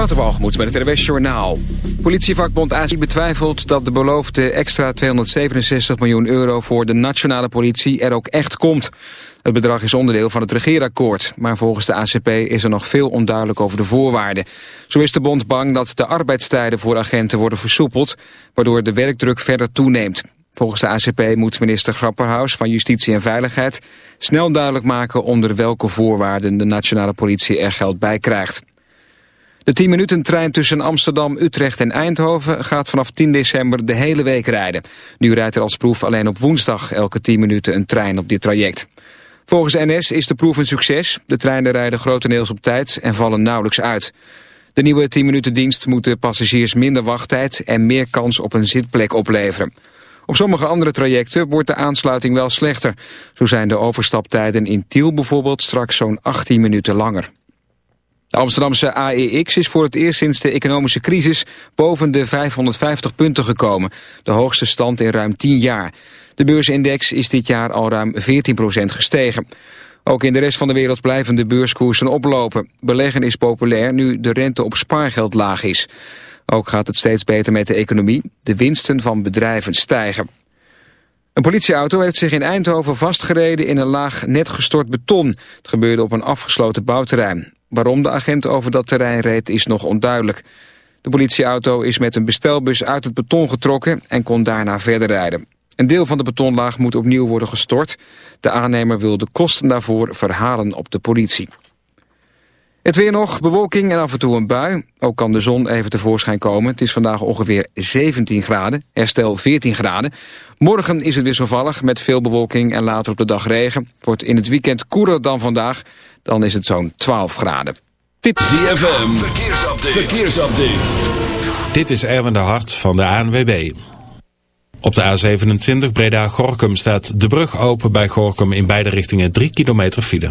Waterbalgemoed met het RWS Journaal. Politievakbond ASI betwijfelt dat de beloofde extra 267 miljoen euro voor de nationale politie er ook echt komt. Het bedrag is onderdeel van het regeerakkoord, maar volgens de ACP is er nog veel onduidelijk over de voorwaarden. Zo is de bond bang dat de arbeidstijden voor agenten worden versoepeld, waardoor de werkdruk verder toeneemt. Volgens de ACP moet minister Grapperhaus van Justitie en Veiligheid snel duidelijk maken onder welke voorwaarden de nationale politie er geld bij krijgt. De 10 minuten trein tussen Amsterdam, Utrecht en Eindhoven gaat vanaf 10 december de hele week rijden. Nu rijdt er als proef alleen op woensdag elke 10 minuten een trein op dit traject. Volgens NS is de proef een succes. De treinen rijden grotendeels op tijd en vallen nauwelijks uit. De nieuwe 10 minuten dienst moet de passagiers minder wachttijd en meer kans op een zitplek opleveren. Op sommige andere trajecten wordt de aansluiting wel slechter. Zo zijn de overstaptijden in Tiel bijvoorbeeld straks zo'n 18 minuten langer. De Amsterdamse AEX is voor het eerst sinds de economische crisis boven de 550 punten gekomen. De hoogste stand in ruim 10 jaar. De beursindex is dit jaar al ruim 14% gestegen. Ook in de rest van de wereld blijven de beurskoersen oplopen. Beleggen is populair nu de rente op spaargeld laag is. Ook gaat het steeds beter met de economie. De winsten van bedrijven stijgen. Een politieauto heeft zich in Eindhoven vastgereden in een laag net gestort beton. Het gebeurde op een afgesloten bouwterrein. Waarom de agent over dat terrein reed is nog onduidelijk. De politieauto is met een bestelbus uit het beton getrokken en kon daarna verder rijden. Een deel van de betonlaag moet opnieuw worden gestort. De aannemer wil de kosten daarvoor verhalen op de politie. Het weer nog, bewolking en af en toe een bui. Ook kan de zon even tevoorschijn komen. Het is vandaag ongeveer 17 graden, herstel 14 graden. Morgen is het wisselvallig met veel bewolking en later op de dag regen. Het wordt in het weekend koeler dan vandaag. Dan is het zo'n 12 graden. Dit ZFM, verkeersupdate. verkeersupdate. Dit is Erwin de Hart van de ANWB. Op de A27 Breda-Gorkum staat de brug open bij Gorkum in beide richtingen 3 kilometer file.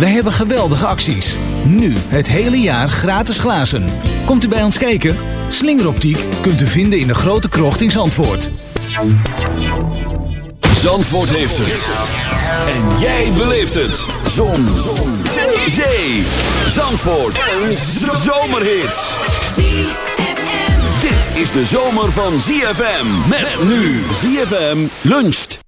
Wij hebben geweldige acties. Nu het hele jaar gratis glazen. Komt u bij ons kijken? Slingeroptiek kunt u vinden in de grote krocht in Zandvoort. Zandvoort heeft het. En jij beleeft het. Zon. Zon. Zee. Zandvoort. Een zomerhit. Dit is de zomer van ZFM. Met nu ZFM luncht.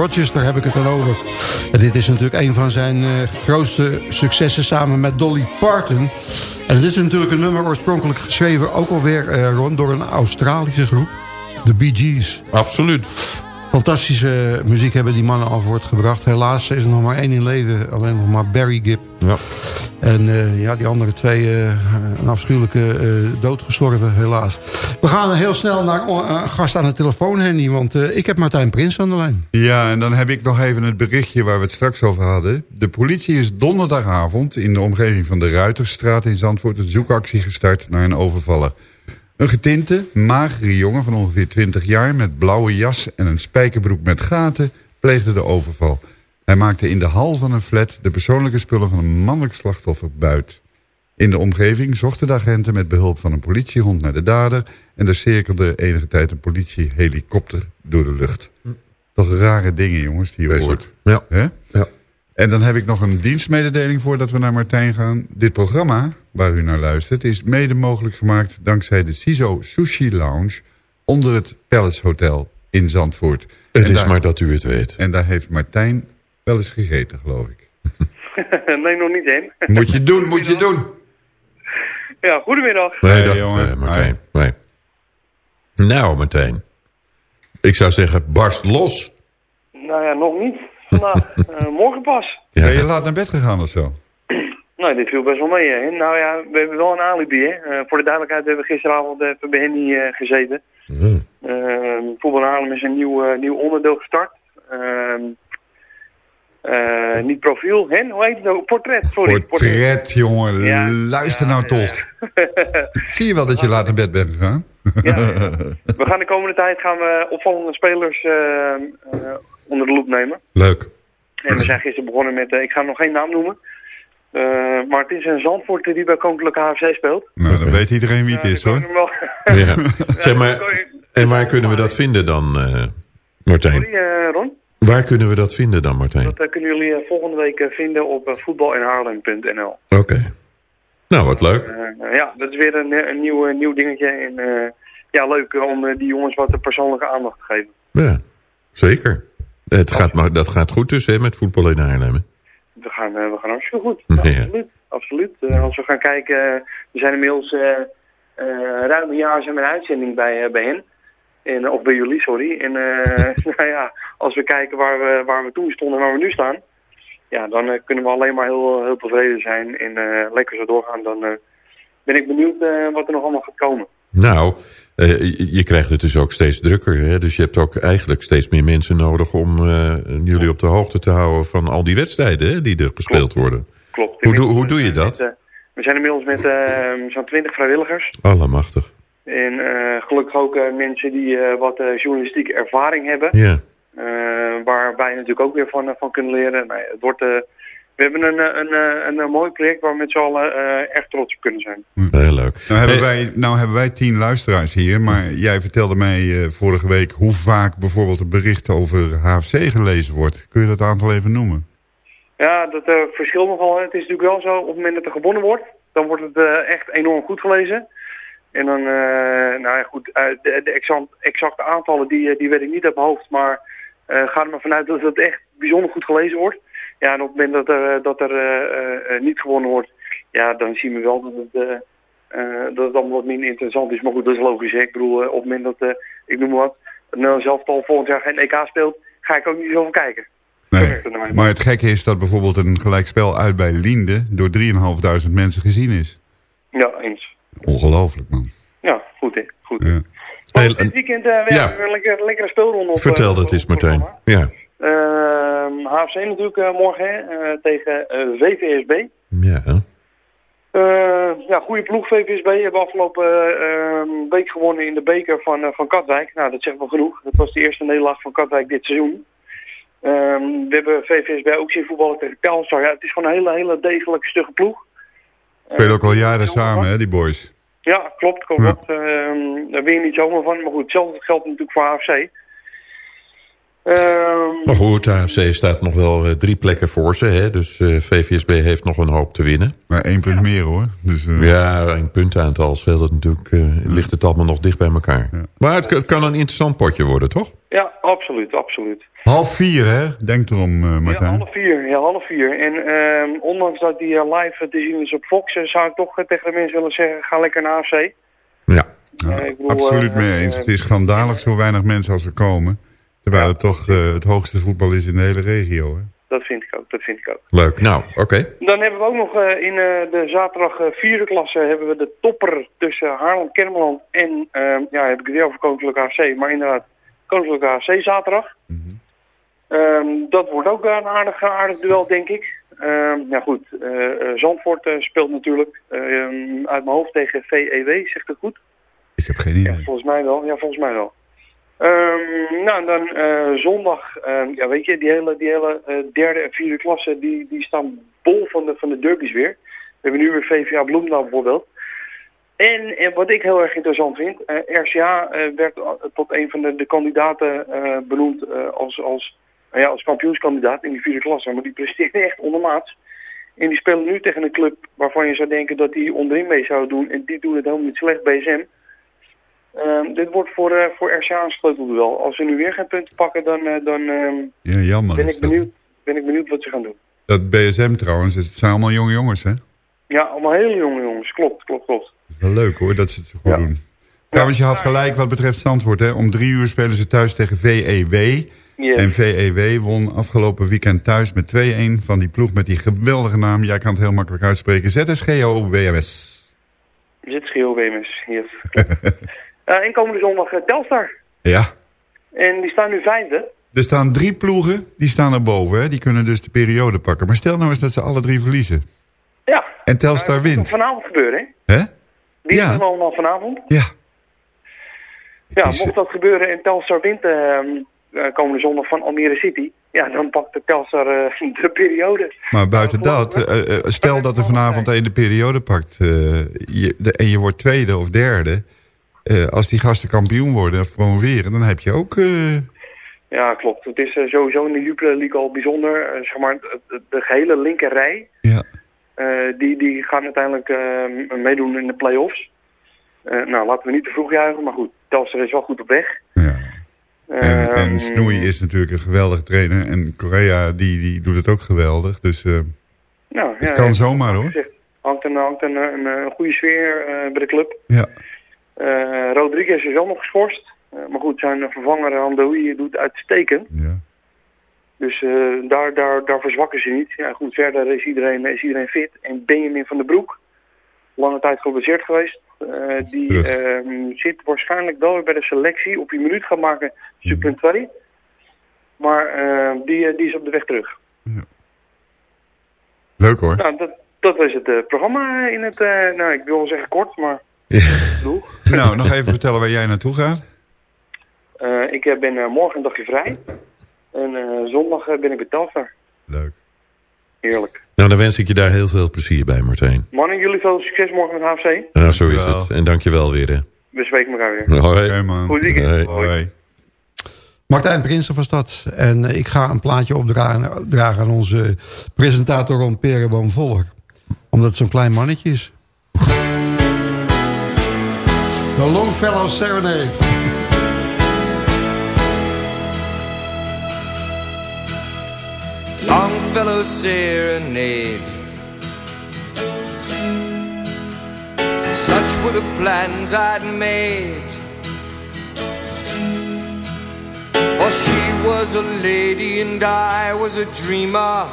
Rogers, daar heb ik het dan over. En dit is natuurlijk een van zijn eh, grootste successen samen met Dolly Parton. En het is natuurlijk een nummer oorspronkelijk geschreven... ook alweer, eh, Ron, door een Australische groep. De Bee Gees. Absoluut. Fantastische muziek hebben die mannen al voortgebracht. Helaas is er nog maar één in leven. Alleen nog maar Barry Gibb. Ja. En eh, ja, die andere twee, een afschuwelijke dood gestorven, helaas. We gaan heel snel naar een gast aan de telefoon, Henny. Want ik heb Martijn Prins aan de lijn. Ja, en dan heb ik nog even het berichtje waar we het straks over hadden. De politie is donderdagavond in de omgeving van de Ruiterstraat in Zandvoort... een zoekactie gestart naar een overvaller. Een getinte, magere jongen van ongeveer 20 jaar... met blauwe jas en een spijkerbroek met gaten pleegde de overval... Hij maakte in de hal van een flat de persoonlijke spullen van een mannelijk slachtoffer buit. In de omgeving zochten de agenten met behulp van een politiehond naar de dader... en er cirkelde enige tijd een politiehelikopter door de lucht. Toch rare dingen, jongens, die je hoort. Ja. Ja. En dan heb ik nog een dienstmededeling voordat we naar Martijn gaan. Dit programma, waar u naar luistert, is mede mogelijk gemaakt... dankzij de CISO Sushi Lounge onder het Palace Hotel in Zandvoort. Het En is daar- maar dat u het weet. En daar heeft Martijn wel eens gegeten, geloof ik. nee, nog niet in. Moet je doen, moet je doen. Ja, goedemiddag. Nee, dat, jongen. nee, Martijn. Nee. Nou, Martijn. Ik zou zeggen, barst los. Nou ja, nog niet. Vandaag. Eh, morgen pas. Ja. Ben je laat naar bed gegaan of zo? Nou, dit viel best wel mee, hè. Nou ja, we hebben wel een alibi, hè. Eh, voor de duidelijkheid hebben we gisteravond even bij Henny eh, gezeten. Hmm. Uh, Voetbal Haarlem is een nieuw, nieuw onderdeel gestart. Ehm, eh, niet profiel, hè? Hoe heet het ook? Portret, sorry. Portret, jongen. Ja. Luister Ja, nou ja. toch. Zie je wel dat je laat naar bed bent gegaan? Ja. We gaan de komende tijd gaan we opvallende spelers eh, eh, onder de loep nemen. Leuk. En we zijn gisteren begonnen met, eh, ik ga nog geen naam noemen. Eh, maar het is een Zandvoort die bij Koninklijke HFC speelt. Nou, dan weet iedereen wie het is, hoor. wel- Ja. Zeg maar, en waar kunnen we dat vinden dan, eh, Martijn? Sorry, eh, Ron. Waar kunnen we dat vinden dan, Martijn? Dat eh, kunnen jullie eh, volgende week eh, vinden op voetbalinhaarlem.nl. Oké. Nou, wat leuk. Ja, dat is weer een, een nieuw, nieuw dingetje. En ja, leuk om die jongens wat persoonlijke aandacht te geven. Ja, zeker. Het gaat, maar dat gaat goed dus, hè, met voetbal in Haarlem. We gaan, we gaan hartstikke goed. Ja. Absoluut. absoluut. Als we gaan kijken, we zijn inmiddels ruim een jaar zijn we in uitzending bij, bij hen. En, of bij jullie, sorry. En eh, nou ja, als we kijken waar we, waar we toen stonden en waar we nu staan. Ja, dan eh, kunnen we alleen maar heel, heel tevreden zijn. En eh, lekker zo doorgaan. Dan eh, ben ik benieuwd eh, wat er nog allemaal gaat komen. Nou, eh, je, krijgt het dus ook steeds drukker. Hè? Dus je hebt ook eigenlijk steeds meer mensen nodig om eh, jullie op de hoogte te houden van al die wedstrijden hè, die er gespeeld worden. Klopt. Hoe, doe- hoe doe je dat? Met, eh, we zijn inmiddels met eh, zo'n 20 vrijwilligers. Allemachtig. En eh, gelukkig ook eh, mensen die eh, wat eh, journalistieke ervaring hebben. Ja. Eh, waar wij natuurlijk ook weer van, van kunnen leren. Het wordt, eh, we hebben een, een, eh, een, een mooi project waar we met z'n allen eh, echt trots op kunnen zijn. Heel leuk. Nou hebben, Hey, wij, nou hebben wij tien luisteraars hier, maar jij vertelde mij eh, vorige week hoe vaak bijvoorbeeld een bericht over HFC gelezen wordt. Kun je dat aantal even noemen? Ja, dat eh, verschilt nogal. Het is natuurlijk wel zo, op het moment dat er gewonnen wordt, dan wordt het eh, echt enorm goed gelezen. En dan, eh, nou ja goed, eh, de, de exact, exacte aantallen die, eh, die weet ik niet uit mijn hoofd, maar ga er maar vanuit dat het echt bijzonder goed gelezen wordt. Ja, en op het moment dat er, dat er niet gewonnen wordt, ja, dan zien we wel dat het, eh, dat het allemaal wat minder interessant is. Maar goed, dat is logisch. Hè? Ik bedoel, eh, op het moment dat, ik noem maar wat, Nederlands elftal volgend jaar geen EK speelt, ga ik ook niet zoveel kijken. Nee. Maar het gekke is dat bijvoorbeeld een gelijkspel uit bij Liende door 3.500 mensen gezien is. Ja, eens. Ongelooflijk, man. Ja, goed hè. Goed. Ja. Maar dit weekend uh, ja. ja. een lekker, lekkere speelronde op. vertel eh, dat op eens, Martijn. Ja. Ehm, HFC natuurlijk eh, morgen eh, tegen eh, VVSB. Ja. Eh, ja, goede ploeg VVSB. Hebben afgelopen eh, ehm, week gewonnen in de beker van, eh, van Katwijk. Nou, dat zegt wel genoeg. Dat was de eerste nederlaag van Katwijk dit seizoen. Ehm, we hebben VVSB ook zien voetballen tegen Telstar. Ja, het is gewoon een hele, hele degelijke stugge ploeg. Spelen ook al Eh, jaren samen, hè, die boys. Ja, klopt. klopt. Ja. Ehm, daar ben je niet zomaar van. Maar goed, hetzelfde geldt natuurlijk voor AFC. Ehm, Maar goed, AFC staat nog wel eh, drie plekken voor ze. Hè? Dus eh, VVSB heeft nog een hoop te winnen. Maar één punt meer hoor. Dus, eh, Ja, een puntaantal scheelt het natuurlijk. eh, ligt het allemaal nog dicht bij elkaar. Maar het, het kan een interessant potje worden, toch? ja, absoluut, absoluut. Half vier hè, denk erom eh, Ja, Martijn. half vier. Ja, half vier. En ehm, ondanks dat die eh, live te zien is op Fox, eh, zou ik toch tegen de mensen willen zeggen, ga lekker naar AFC. Ja. Ik bedoel, Absoluut mee eens. Het is schandalig zo weinig mensen als er komen. Terwijl het toch eh, het hoogste voetbal is in de hele regio. Hè? Dat vind ik ook, dat vind ik ook. Leuk. Nou, oké. Dan hebben we ook nog eh, in eh, de zaterdag vierde klasse hebben we de topper tussen Haarlem-Kermeland en, ehm, ja, heb ik het weer over Koninklijke HC, maar inderdaad, Koninklijke HC zaterdag. Ehm, dat wordt ook een aardig, aardig duel, denk ik. Ehm nou goed, eh, eh, Zandvoort eh, speelt natuurlijk ehm, uit mijn hoofd tegen VEW, zegt het goed? Ik heb geen idee. Ja, volgens mij wel. Ja, volgens mij wel. Nou, dan zondag, ja, weet je, die hele, die hele derde en vierde klasse, die, die staan bol van de, van de derbies weer. We hebben nu weer VVA Bloemendaal bijvoorbeeld. En, en wat ik heel erg interessant vind, RCA werd tot een van de, de kandidaten benoemd als, als, nou ja, als kampioenskandidaat in die vierde klasse. Maar die presteerde echt ondermaats. En die spelen nu tegen een club waarvan je zou denken dat die onderin mee zou doen. En die doen het helemaal niet slecht, BSM. Ehm, dit wordt voor, eh, voor RCA een sleutelduel. Als ze nu weer geen punten pakken, dan, eh, dan ehm, Ja, jammer. ben, ik benieuwd, ben ik benieuwd wat ze gaan doen. Dat BSM trouwens, het zijn allemaal jonge jongens hè. Ja, allemaal hele jonge jongens. Klopt, klopt, klopt. Wel leuk hoor, dat ze het zo goed doen. Trouwens, je had gelijk wat betreft Zandvoort. Hè. Om drie uur spelen ze thuis tegen VEW. En VEW won afgelopen weekend thuis met 2-1 van die ploeg met die geweldige naam. Jij kan het heel makkelijk uitspreken. ZSGO-WMS. Zit scheel WMS. Yes. klopt. Eh, en komende zondag uh, Telstar. Ja. En die staan nu vijfde. Er staan drie ploegen, die staan erboven. Hè. Die kunnen dus de periode pakken. Maar stel nou eens dat ze alle drie verliezen. Ja. En Telstar Dat moet wint. vanavond gebeuren, hè? Hè? Die Ja. is allemaal vanavond. Ja. Ja, mocht dat gebeuren en Telstar wint ehm, eh, komende zondag van Almere City. Ja, dan pakt de Telstar eh, de periode. Maar buiten dat, eh, eh, stel dat er vanavond één de periode pakt... eh, je, de- en je wordt tweede of derde... eh, als die gasten kampioen worden of promoveren... dan heb je ook... eh, Ja, klopt. Het is eh, sowieso in de Jupiler League al bijzonder. Eh, zeg maar, de, de- gehele linkerrij, ja. eh, die, die gaan uiteindelijk eh, meedoen in de play-offs. Eh, nou, laten we niet te vroeg juichen, maar goed, Telstar is wel goed op weg. Ja. En, Ehm, en Snoei is natuurlijk een geweldige trainer. En Korea die, die doet het ook geweldig. Dus eh, nou, het ja, kan ja, zomaar hoor. gezegd, hangt een, hangt een, een, een goede sfeer eh, bij de club. Ja. Eh, Rodriguez is wel nog geschorst. Maar goed, zijn vervanger Hamdoui doet uitstekend. Ja. Dus eh, daar, daar, daar verzwakken ze niet. Ja, goed, verder is iedereen, is iedereen fit. En Benjamin van den Broek, lange tijd geblesseerd geweest. Eh, die ehm, zit waarschijnlijk wel weer bij de selectie. Op die minuut gaan maken, supplementary. Maar eh, die, eh, die is op de weg terug. Leuk hoor. Nou, dat, dat was het eh, programma in het, nou ik wil wel zeggen kort, maar genoeg. Nou, nog even vertellen waar jij naartoe gaat. Ik ben morgen een dagje vrij. En zondag ben ik bij Telstar. Leuk. Heerlijk. Nou, dan wens ik je daar heel veel plezier bij, Martijn. Mannen, jullie veel succes morgen met HFC. Nou, zo is het. En dankjewel weer, hè. We spreken elkaar weer. Hoi. Man. Goed weekend. Hoi. Hoi. Martijn Prinsen was dat. En eh, ik ga een plaatje opdragen dragen aan onze presentator Ron Perenboom Voller. Omdat het zo'n klein mannetje is. The Longfellow Serenade. Longfellow serenade. Such were the plans I'd made. For she was a lady and I was a dreamer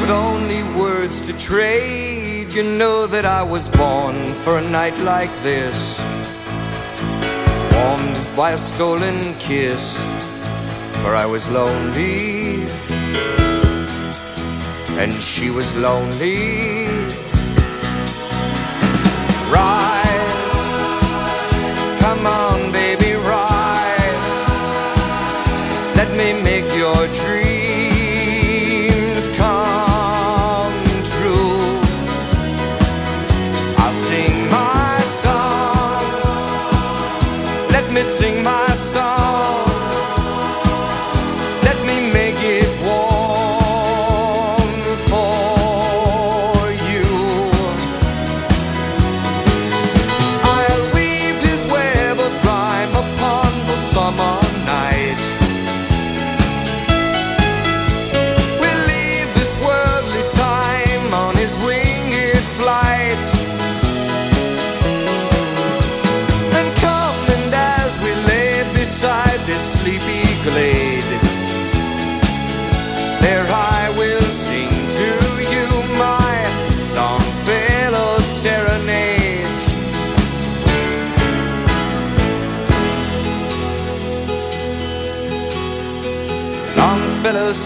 with only words to trade. You know that I was born for a night like this, warmed by a stolen kiss. For I was lonely and she was lonely. Ride, come on,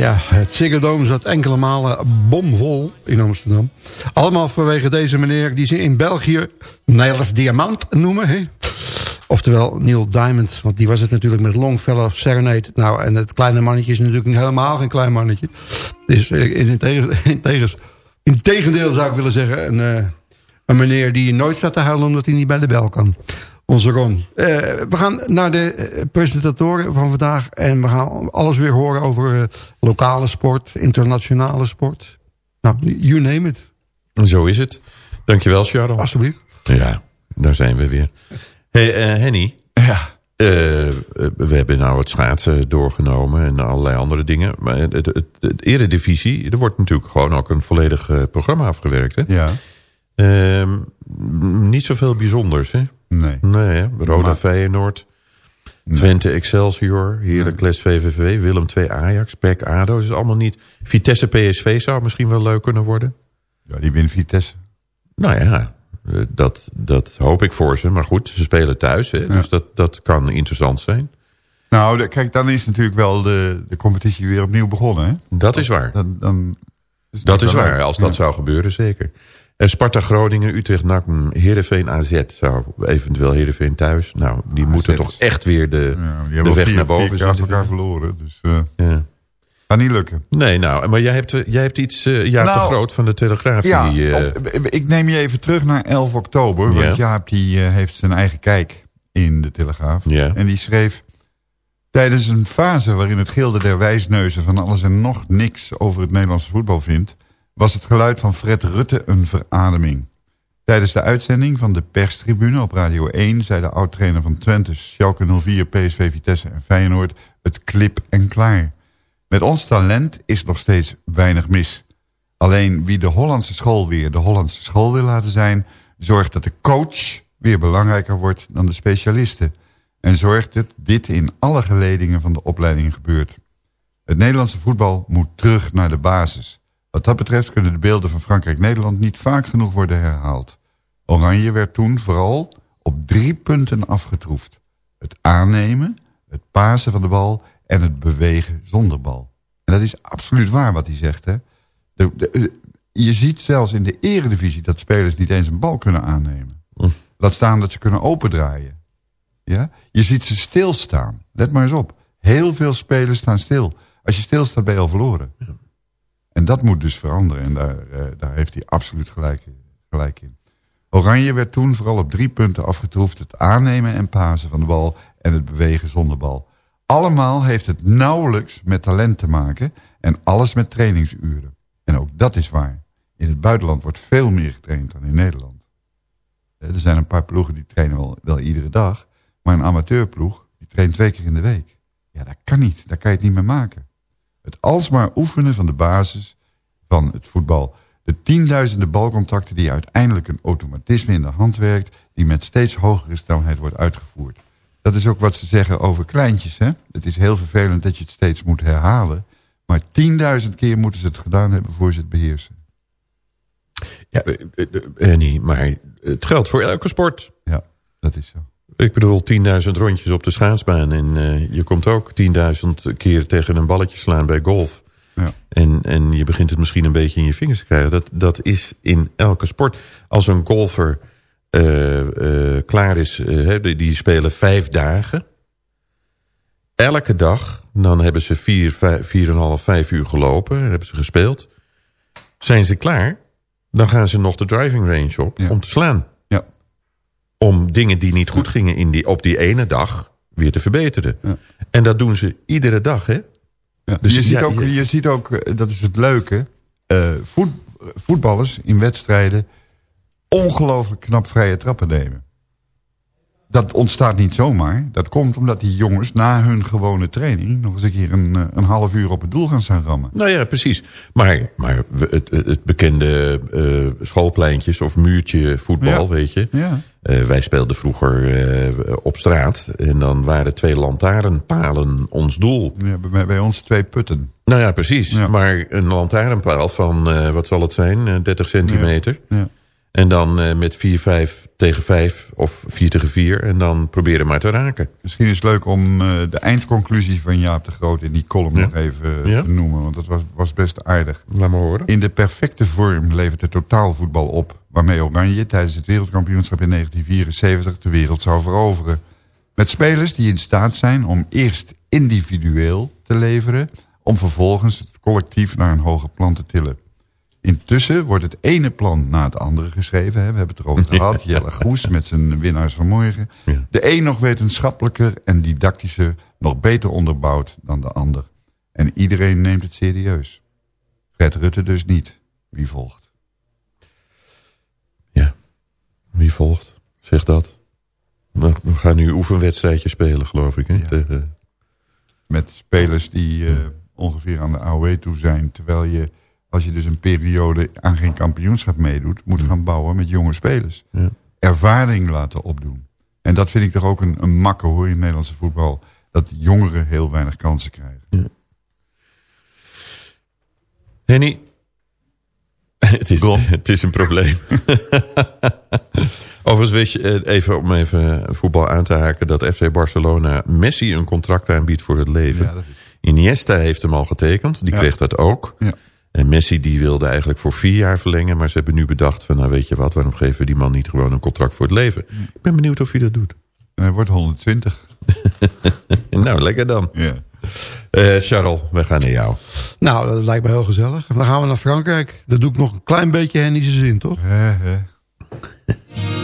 Ja, het Ziggo zat enkele malen bomvol in Amsterdam. Allemaal vanwege deze meneer die ze in België Nederlands Diamant noemen. Oftewel Neil Diamond, want die was het natuurlijk met Longfellow Serenade. Nou, en het kleine mannetje is natuurlijk helemaal geen klein mannetje. Dus eh, in, in, in tegendeel zou ik willen zeggen... Een, eh, een meneer die nooit staat te huilen omdat hij niet bij de bel kan. Onze Ron. Eh, we gaan naar de eh, presentatoren van vandaag. En we gaan alles weer horen over eh, lokale sport, internationale sport. Nou, you name it. Zo is het. Dankjewel, Charles. Alsjeblieft. Ja, daar zijn we weer. Hey, eh, Henny. Ja. Eh, we hebben nou het schaatsen doorgenomen en allerlei andere dingen. Maar het, het, het, het eredivisie, er wordt natuurlijk gewoon ook een volledig programma afgewerkt. Hè? Ja. Ehm, niet zoveel bijzonders, hè? Nee. Nee, hè? Roda Maar- Feyenoord, Twente Excelsior, Heracles VVV, Willem II Ajax, PEC ADO. Dat is allemaal niet... Vitesse PSV zou misschien wel leuk kunnen worden. Ja, die wint Vitesse. Nou ja, eh, dat, dat hoop ik voor ze. Maar goed, ze spelen thuis, hè? dus dat, dat kan interessant zijn. Nou, kijk, dan is natuurlijk wel de, de competitie weer opnieuw begonnen. Hè? Dat is waar. Dan, dan is Dat is waar, leuk. als dat Ja. zou gebeuren, zeker. En Sparta Groningen, Utrecht NAC, Heerenveen AZ zou eventueel Heerenveen thuis. Nou, die moeten toch echt weer de, Ja, die de hebben weg vier, naar boven achter te elkaar verloren. Dus eh Ja. gaat niet lukken. Nee, nou, maar jij hebt, jij hebt iets, eh ja, Nou, te groot van de Telegraaf. Ja, die, eh, op- ik neem je even terug naar 11 oktober. Want Jaap die, eh, heeft zijn eigen kijk in de Telegraaf. En die schreef... Tijdens een fase waarin het gilde der wijsneuzen... van alles en nog niks over het Nederlandse voetbal vindt... was het geluid van Fred Rutte een verademing. Tijdens de uitzending van de perstribune op Radio 1... zei de oud-trainer van Twente, Schalke 04, PSV Vitesse en Feyenoord... het klip en klaar. Met ons talent is nog steeds weinig mis. Alleen wie de Hollandse school weer de Hollandse school wil laten zijn... zorgt dat de coach weer belangrijker wordt dan de specialisten. En zorgt dat dit in alle geledingen van de opleiding gebeurt. Het Nederlandse voetbal moet terug naar de basis. Wat dat betreft kunnen de beelden van Frankrijk-Nederland niet vaak genoeg worden herhaald. Oranje werd toen vooral op drie punten afgetroefd. Het aannemen, het pasen van de bal en het bewegen zonder bal. En dat is absoluut waar wat hij zegt. Hè? De, de- je ziet zelfs in de eredivisie dat spelers niet eens een bal kunnen aannemen. Laat staan dat ze kunnen opendraaien. Ja? Je ziet ze stilstaan. Let maar eens op. Heel veel spelers staan stil. Als je stilstaat ben je al verloren. En dat moet dus veranderen. En daar, eh, daar heeft hij absoluut gelijk, gelijk in. Oranje werd toen vooral op drie punten afgetroefd. Het aannemen en pasen van de bal en het bewegen zonder bal. Allemaal heeft het nauwelijks met talent te maken en alles met trainingsuren. En ook dat is waar. In het buitenland wordt veel meer getraind dan in Nederland. Eh, Er zijn een paar ploegen die trainen wel, wel iedere dag. Maar een amateurploeg die traint twee keer in de week. Ja, dat kan niet. Daar kan je het niet meer maken. Het alsmaar oefenen van de basis van het voetbal. De tienduizenden balcontacten die uiteindelijk een automatisme in de hand werkt... die met steeds hogere snelheid wordt uitgevoerd. Dat is ook wat ze zeggen over kleintjes. Hè? Het is heel vervelend dat je het steeds moet herhalen. Maar tienduizend keer moeten ze het gedaan hebben voor ze het beheersen. Ja, eh, eh, eh, Henny, maar het geldt voor elke sport. Ja, dat is zo. Ik bedoel, 10.000 rondjes op de schaatsbaan. En eh, je komt ook 10.000 keer tegen een balletje slaan bij golf. Ja. En, en je begint het misschien een beetje in je vingers te krijgen. Dat, dat is in elke sport. Als een golfer eh, eh, klaar is, die- die spelen vijf dagen. Elke dag, dan hebben ze vier, vijf, vier en een half, vijf uur gelopen. En hebben ze gespeeld. Zijn ze klaar, dan gaan ze nog de driving range op om te slaan. Om dingen die niet goed gingen in die, op die ene dag weer te verbeteren. En dat doen ze iedere dag, hè? Ja. Dus je, ziet ja, ook, je- ziet ook, eh, dat is het leuke... voet, voetballers in wedstrijden ongelooflijk knap vrije trappen nemen. Dat ontstaat niet zomaar. Dat komt omdat die jongens na hun gewone training... nog eens een keer een, een half uur op het doel gaan staan rammen. Nou ja, precies. Maar, maar het, het bekende schoolpleintjes of muurtje voetbal, weet je. Ja. Eh, wij speelden vroeger eh, op straat. En dan waren twee lantaarnpalen ons doel. Ja, bij, bij ons twee putten. Nou ja, precies. Maar een lantaarnpaal van, eh, wat zal het zijn, eh, 30 centimeter. Ja. En dan met 4, 5 tegen 5 of 4 tegen 4. En dan proberen maar te raken. Misschien is het leuk om de eindconclusie van Jaap de Groot... in die column nog even te noemen. Want dat was, was best aardig. Laat maar horen. In de perfecte vorm levert het totaalvoetbal op... waarmee Oranje tijdens het wereldkampioenschap in 1974 de wereld zou veroveren. Met spelers die in staat zijn om eerst individueel te leveren... om vervolgens het collectief naar een hoger plan te tillen. Intussen wordt het ene plan na het andere geschreven. Hè. We hebben het erover gehad. Jelle Goes met zijn winnaars van morgen. De een nog wetenschappelijker en didactischer... nog beter onderbouwd dan de ander. En iedereen neemt het serieus. Fred Rutte dus niet. Wie volgt? Wie volgt? Zeg dat. Nou, We gaan nu oefenwedstrijdje spelen, geloof ik. Hè? Tegen, Met spelers die eh, ongeveer aan de AOW toe zijn. Terwijl je, als je dus een periode aan geen kampioenschap meedoet... moet gaan bouwen met jonge spelers. Ja. Ervaring laten opdoen. En dat vind ik toch ook een, een makke hoor in het Nederlandse voetbal. Dat jongeren heel weinig kansen krijgen. Henny, het is, het is een probleem. Overigens wist je, eh, even om even voetbal aan te haken... dat FC Barcelona Messi een contract aanbiedt voor het leven. Ja, Iniesta heeft hem al getekend, die Ja. kreeg dat ook. Ja. En Messi die wilde eigenlijk voor vier jaar verlengen... maar ze hebben nu bedacht van, nou weet je wat... waarom geven we die man niet gewoon een contract voor het leven? Ik ben benieuwd of hij dat doet. Hij wordt 120. nou, lekker dan. Ja. Eh, Charles, we gaan naar jou. Nou, dat lijkt me heel gezellig. Dan gaan we naar Frankrijk. Dat doe ik nog een klein beetje Hennische zin, toch?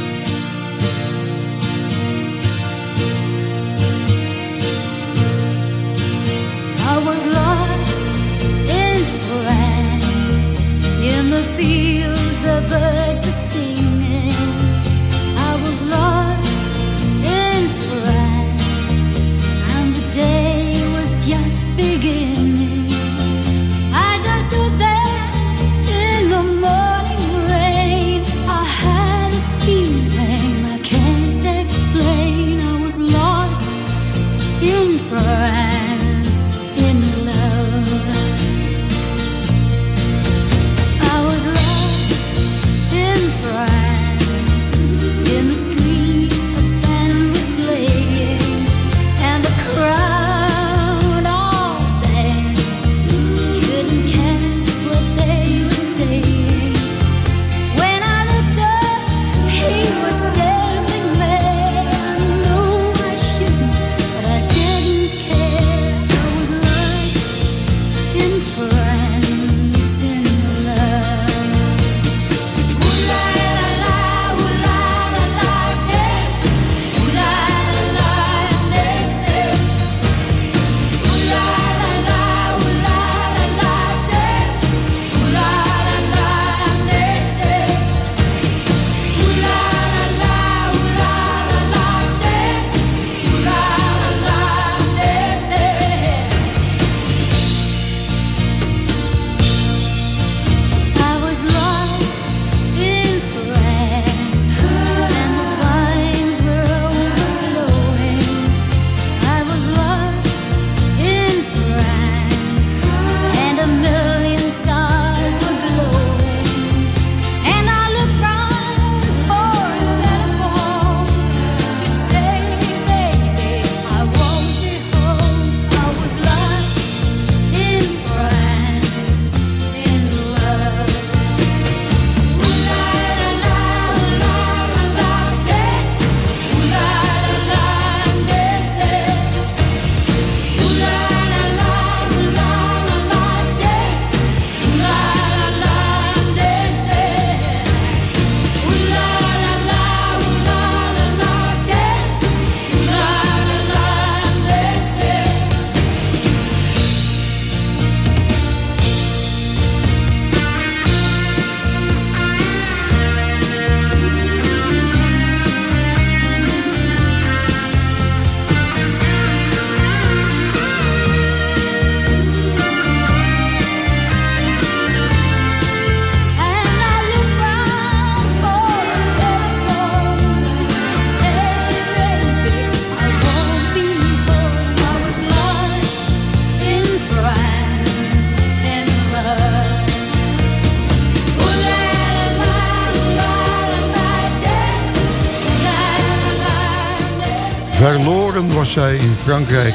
Frankrijk.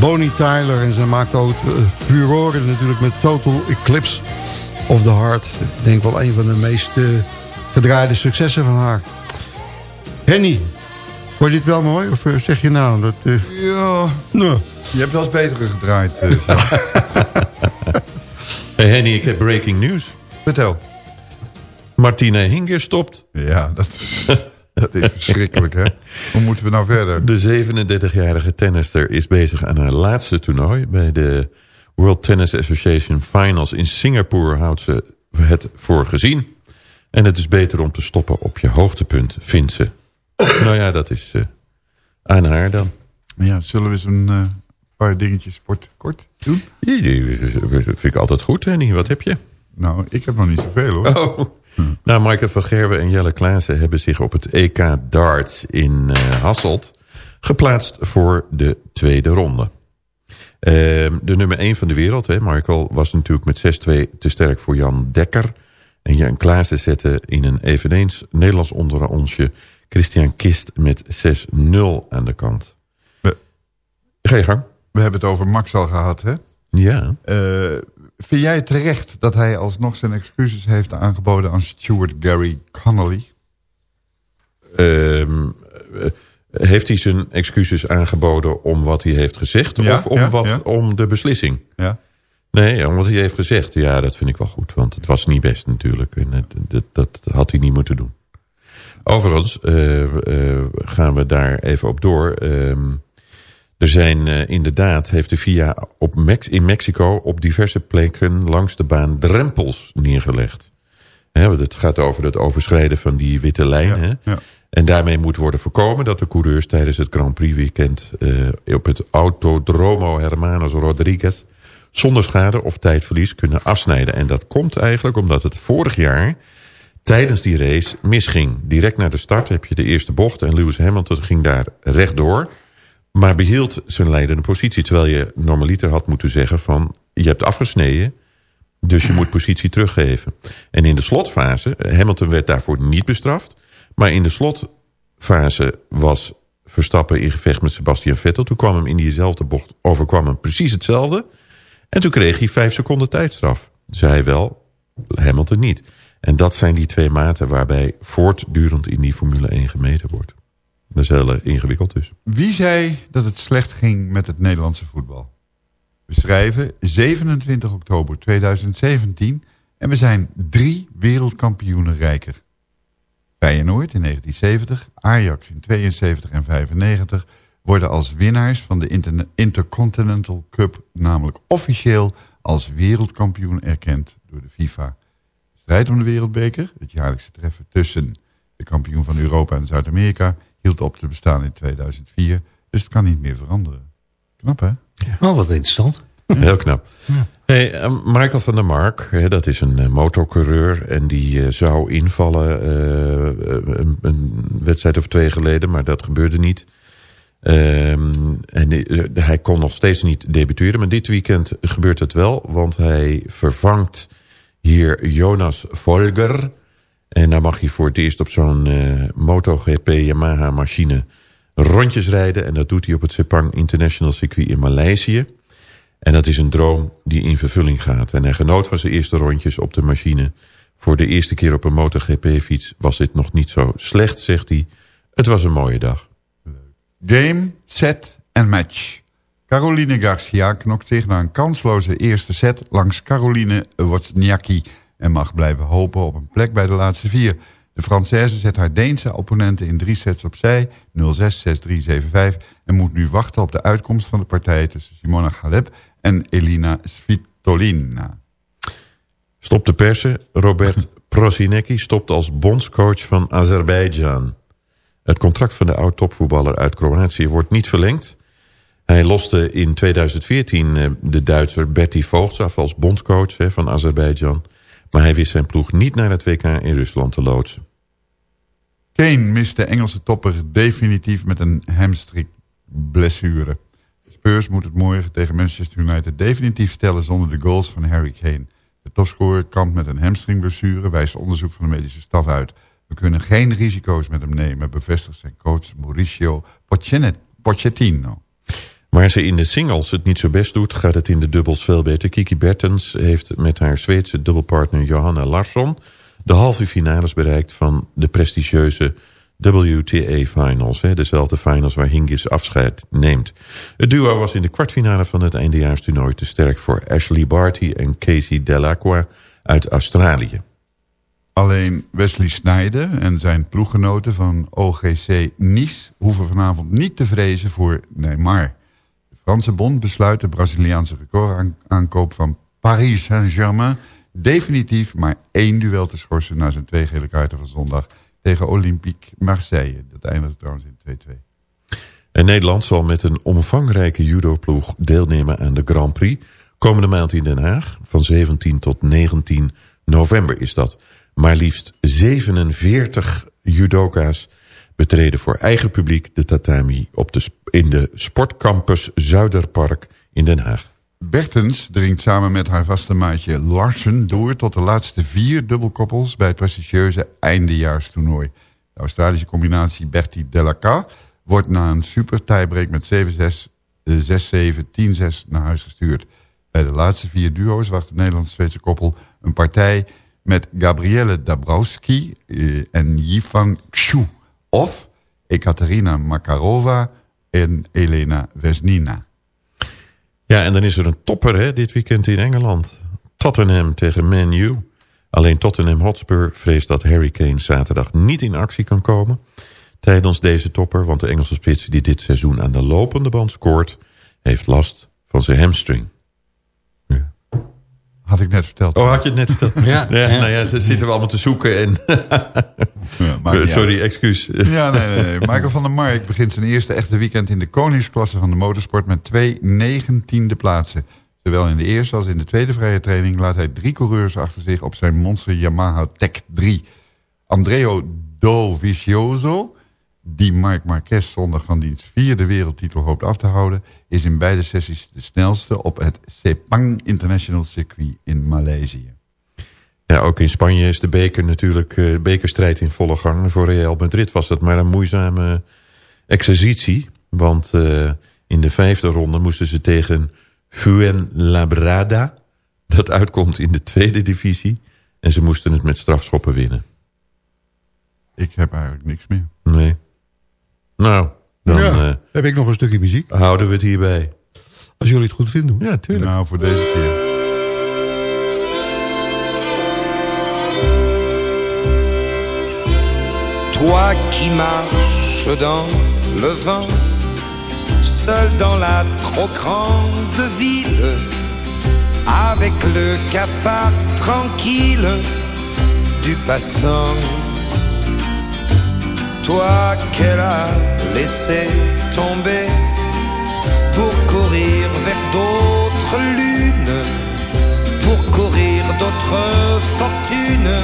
Bonnie Tyler en zij maakte ook uh, furoren natuurlijk met Total Eclipse of the Heart. Ik denk wel een van de meest uh, gedraaide successen van haar. Henny, vond je dit wel mooi? Of uh, zeg je nou dat... Ja, nou. je hebt wel eens betere gedraaid. hey Henny, ik heb breaking news. Vertel. Martina Hinger stopt. Ja, dat is... Dat is verschrikkelijk, hè? Hoe moeten we nou verder? De 37-jarige tennister is bezig aan haar laatste toernooi. Bij de World Tennis Association Finals in Singapore houdt ze het voor gezien. En het is beter om te stoppen op je hoogtepunt, vindt ze. nou ja, dat is uh, aan haar dan. Ja, zullen we eens een uh, paar dingetjes kort, kort doen? Ja, dat vind ik altijd goed, Henny. Wat heb je? Nou, ik heb nog niet zoveel, hoor. Oh. Nou, Michael van Gerwen en Jelle Klaassen hebben zich op het EK darts in uh, Hasselt geplaatst voor de tweede ronde. Uh, de nummer 1 van de wereld, hè, Michael, was natuurlijk met 6-2 te sterk voor Jan Dekker. En Jan Klaassen zette in een eveneens Nederlands onder onsje Christian Kist met 6-0 aan de kant. We, Ga je gang. We hebben het over Max al gehad, hè? Ja. Uh, vind jij terecht dat hij alsnog zijn excuses heeft aangeboden aan Stuart Gary Connolly? Uh, heeft hij zijn excuses aangeboden om wat hij heeft gezegd? Ja, of om, ja, wat, ja. om de beslissing? Ja. Nee, om wat hij heeft gezegd. Ja, dat vind ik wel goed. Want het was niet best natuurlijk. En het, dat, dat had hij niet moeten doen. Overigens uh, uh, gaan we daar even op door. Uh, er zijn uh, inderdaad, heeft de VIA op Mex in Mexico op diverse plekken langs de baan drempels neergelegd. Want het gaat over het overschrijden van die witte lijn. Ja, hè? ja. En daarmee moet worden voorkomen dat de coureurs tijdens het Grand Prix weekend uh, op het Autodromo Hermanos Rodriguez zonder schade of tijdverlies kunnen afsnijden. En dat komt eigenlijk omdat het vorig jaar tijdens die race misging. Direct na de start heb je de eerste bocht en Lewis Hamilton ging daar rechtdoor. Maar behield zijn leidende positie. Terwijl je normaliter had moeten zeggen van je hebt afgesneden. Dus je moet positie teruggeven. En in de slotfase, Hamilton werd daarvoor niet bestraft. Maar in de slotfase was Verstappen in gevecht met Sebastian Vettel. Toen kwam hem in diezelfde bocht, overkwam hem precies hetzelfde. En toen kreeg hij vijf seconden tijdstraf. Zij wel, Hamilton niet. En dat zijn die twee maten waarbij voortdurend in die Formule 1 gemeten wordt. Dat is heel ingewikkeld dus. Wie zei dat het slecht ging met het Nederlandse voetbal? We schrijven 27 oktober 2017 en we zijn drie wereldkampioenen rijker. Feyenoord in 1970, Ajax in 72 en 95 worden als winnaars van de Inter Intercontinental Cup namelijk officieel als wereldkampioen erkend door de FIFA. De strijd om de wereldbeker, het jaarlijkse treffen tussen de kampioen van Europa en Zuid-Amerika, hield op te bestaan in 2004. Dus het kan niet meer veranderen. Knap hè? Oh, wat interessant. Heel knap. Ja. Hey, uh, Michael van der Mark, hè, dat is een uh, motorcoureur. En die uh, zou invallen een, een, wedstrijd of twee geleden. Maar dat gebeurde niet. Um, en hij kon nog steeds niet debuteren. Maar dit weekend gebeurt het wel. Want hij vervangt hier Jonas Volger. En dan mag hij voor het eerst op zo'n MotoGP Yamaha machine rondjes rijden. En dat doet hij op het Sepang International Circuit in Maleisië. En dat is een droom die in vervulling gaat. En hij genoot van zijn eerste rondjes op de machine. Voor de eerste keer op een MotoGP-fiets was dit nog niet zo slecht, zegt hij. Het was een mooie dag. Game, set en match. Caroline Garcia knokt zich na een kansloze eerste set langs Caroline Wozniacki... en mag blijven hopen op een plek bij de laatste vier. De Française zet haar Deense opponenten in drie sets opzij, 0-6, 6-3, 7-5... en moet nu wachten op de uitkomst van de partij tussen Simona Halep en Elina Svitolina. Stop de persen. Robert Prosinecki stopt als bondscoach van Azerbeidzjan. Het contract van de oud-topvoetballer uit Kroatië wordt niet verlengd. Hij loste in 2014 de Duitser Betty Voogts af als bondscoach van Azerbeidzjan. Maar hij wist zijn ploeg niet naar het WK in Rusland te loodsen. Kane mist de Engelse topper definitief met een hamstringblessure. Spurs moet het morgen tegen Manchester United definitief stellen zonder de goals van Harry Kane. De topscorer kampt met een hamstringblessure, wijst onderzoek van de medische staf uit. We kunnen geen risico's met hem nemen, bevestigt zijn coach Mauricio Pochettino. Waar ze in de singles het niet zo best doet, gaat het in de dubbels veel beter. Kiki Bertens heeft met haar Zweedse dubbelpartner Johanna Larsson... de halve finales bereikt van de prestigieuze WTA Finals. Hè, dezelfde finals waar Hingis afscheid neemt. Het duo was in de kwartfinale van het eindejaarstoernooi te sterk voor Ashley Barty en Casey Delacqua uit Australië. Alleen Wesley Sneijder en zijn ploeggenoten van OGC Nice... hoeven vanavond niet te vrezen voor Neymar. Franse bond besluit de Braziliaanse recordaankoop van Paris Saint-Germain... definitief maar één duel te schorsen... na zijn twee gele kaarten van zondag tegen Olympique Marseille. Dat eindigde trouwens in 2-2. En Nederland zal met een omvangrijke judoploeg deelnemen aan de Grand Prix. Komende maand in Den Haag. Van 17 tot 19 november is dat. Maar liefst 47 judoka's betreden voor eigen publiek de tatami op de, in de sportcampus Zuiderpark in Den Haag. Bertens dringt samen met haar vaste maatje Larsen door tot de laatste vier dubbelkoppels bij het prestigieuze eindejaarstoernooi. De Australische combinatie Bertie Delaca wordt na een super tiebreak met 7-6, eh, 6-7, 10-6 naar huis gestuurd. Bij de laatste vier duo's wacht het Nederlandse-Zweedse koppel een partij met Gabriele Dabrowski eh, en Yifan Xu of Ekaterina Makarova en Elena Vesnina. Ja, en dan is er een topper hè, dit weekend in Engeland. Tottenham tegen Man U. Alleen Tottenham Hotspur vreest dat Harry Kane zaterdag niet in actie kan komen tijdens deze topper. Want de Engelse spits die dit seizoen aan de lopende band scoort... heeft last van zijn hamstring. Had ik net verteld. Oh, had je het net verteld? Ja, ja, ja. Nou ja, ze zitten we allemaal te zoeken en... niet Sorry, excuus. Ja, nee, nee, nee. Michael van der Mark begint zijn eerste echte weekend in de koningsklasse van de motorsport met twee negentiende plaatsen. Zowel in de eerste als in de tweede vrije training laat hij drie coureurs achter zich op zijn monster Yamaha Tech 3. Andreo Dovizioso, die Marc Marquez zondag van diens vierde wereldtitel hoopt af te houden, is in beide sessies de snelste op het Sepang International Circuit in Maleisië. Ja, ook in Spanje is de beker natuurlijk, eh, bekerstrijd in volle gang. Voor Real Madrid was dat maar een moeizame exercitie. Want eh, in de vijfde ronde moesten ze tegen Fuenlabrada. Dat uitkomt in de tweede divisie. En ze moesten het met strafschoppen winnen. Ik heb eigenlijk niks meer. Nee. Nou, dan Ja, eh, heb ik nog een stukje muziek. houden we het hierbij. Als jullie het goed vinden. Ja, tuurlijk. Nou, voor deze keer. Toi qui marches dans le vent, seul dans la trop grande ville, avec le cafard tranquille du passant. Toi qu'elle a laissé tomber pour courir vers d'autres lunes, pour courir d'autres fortunes.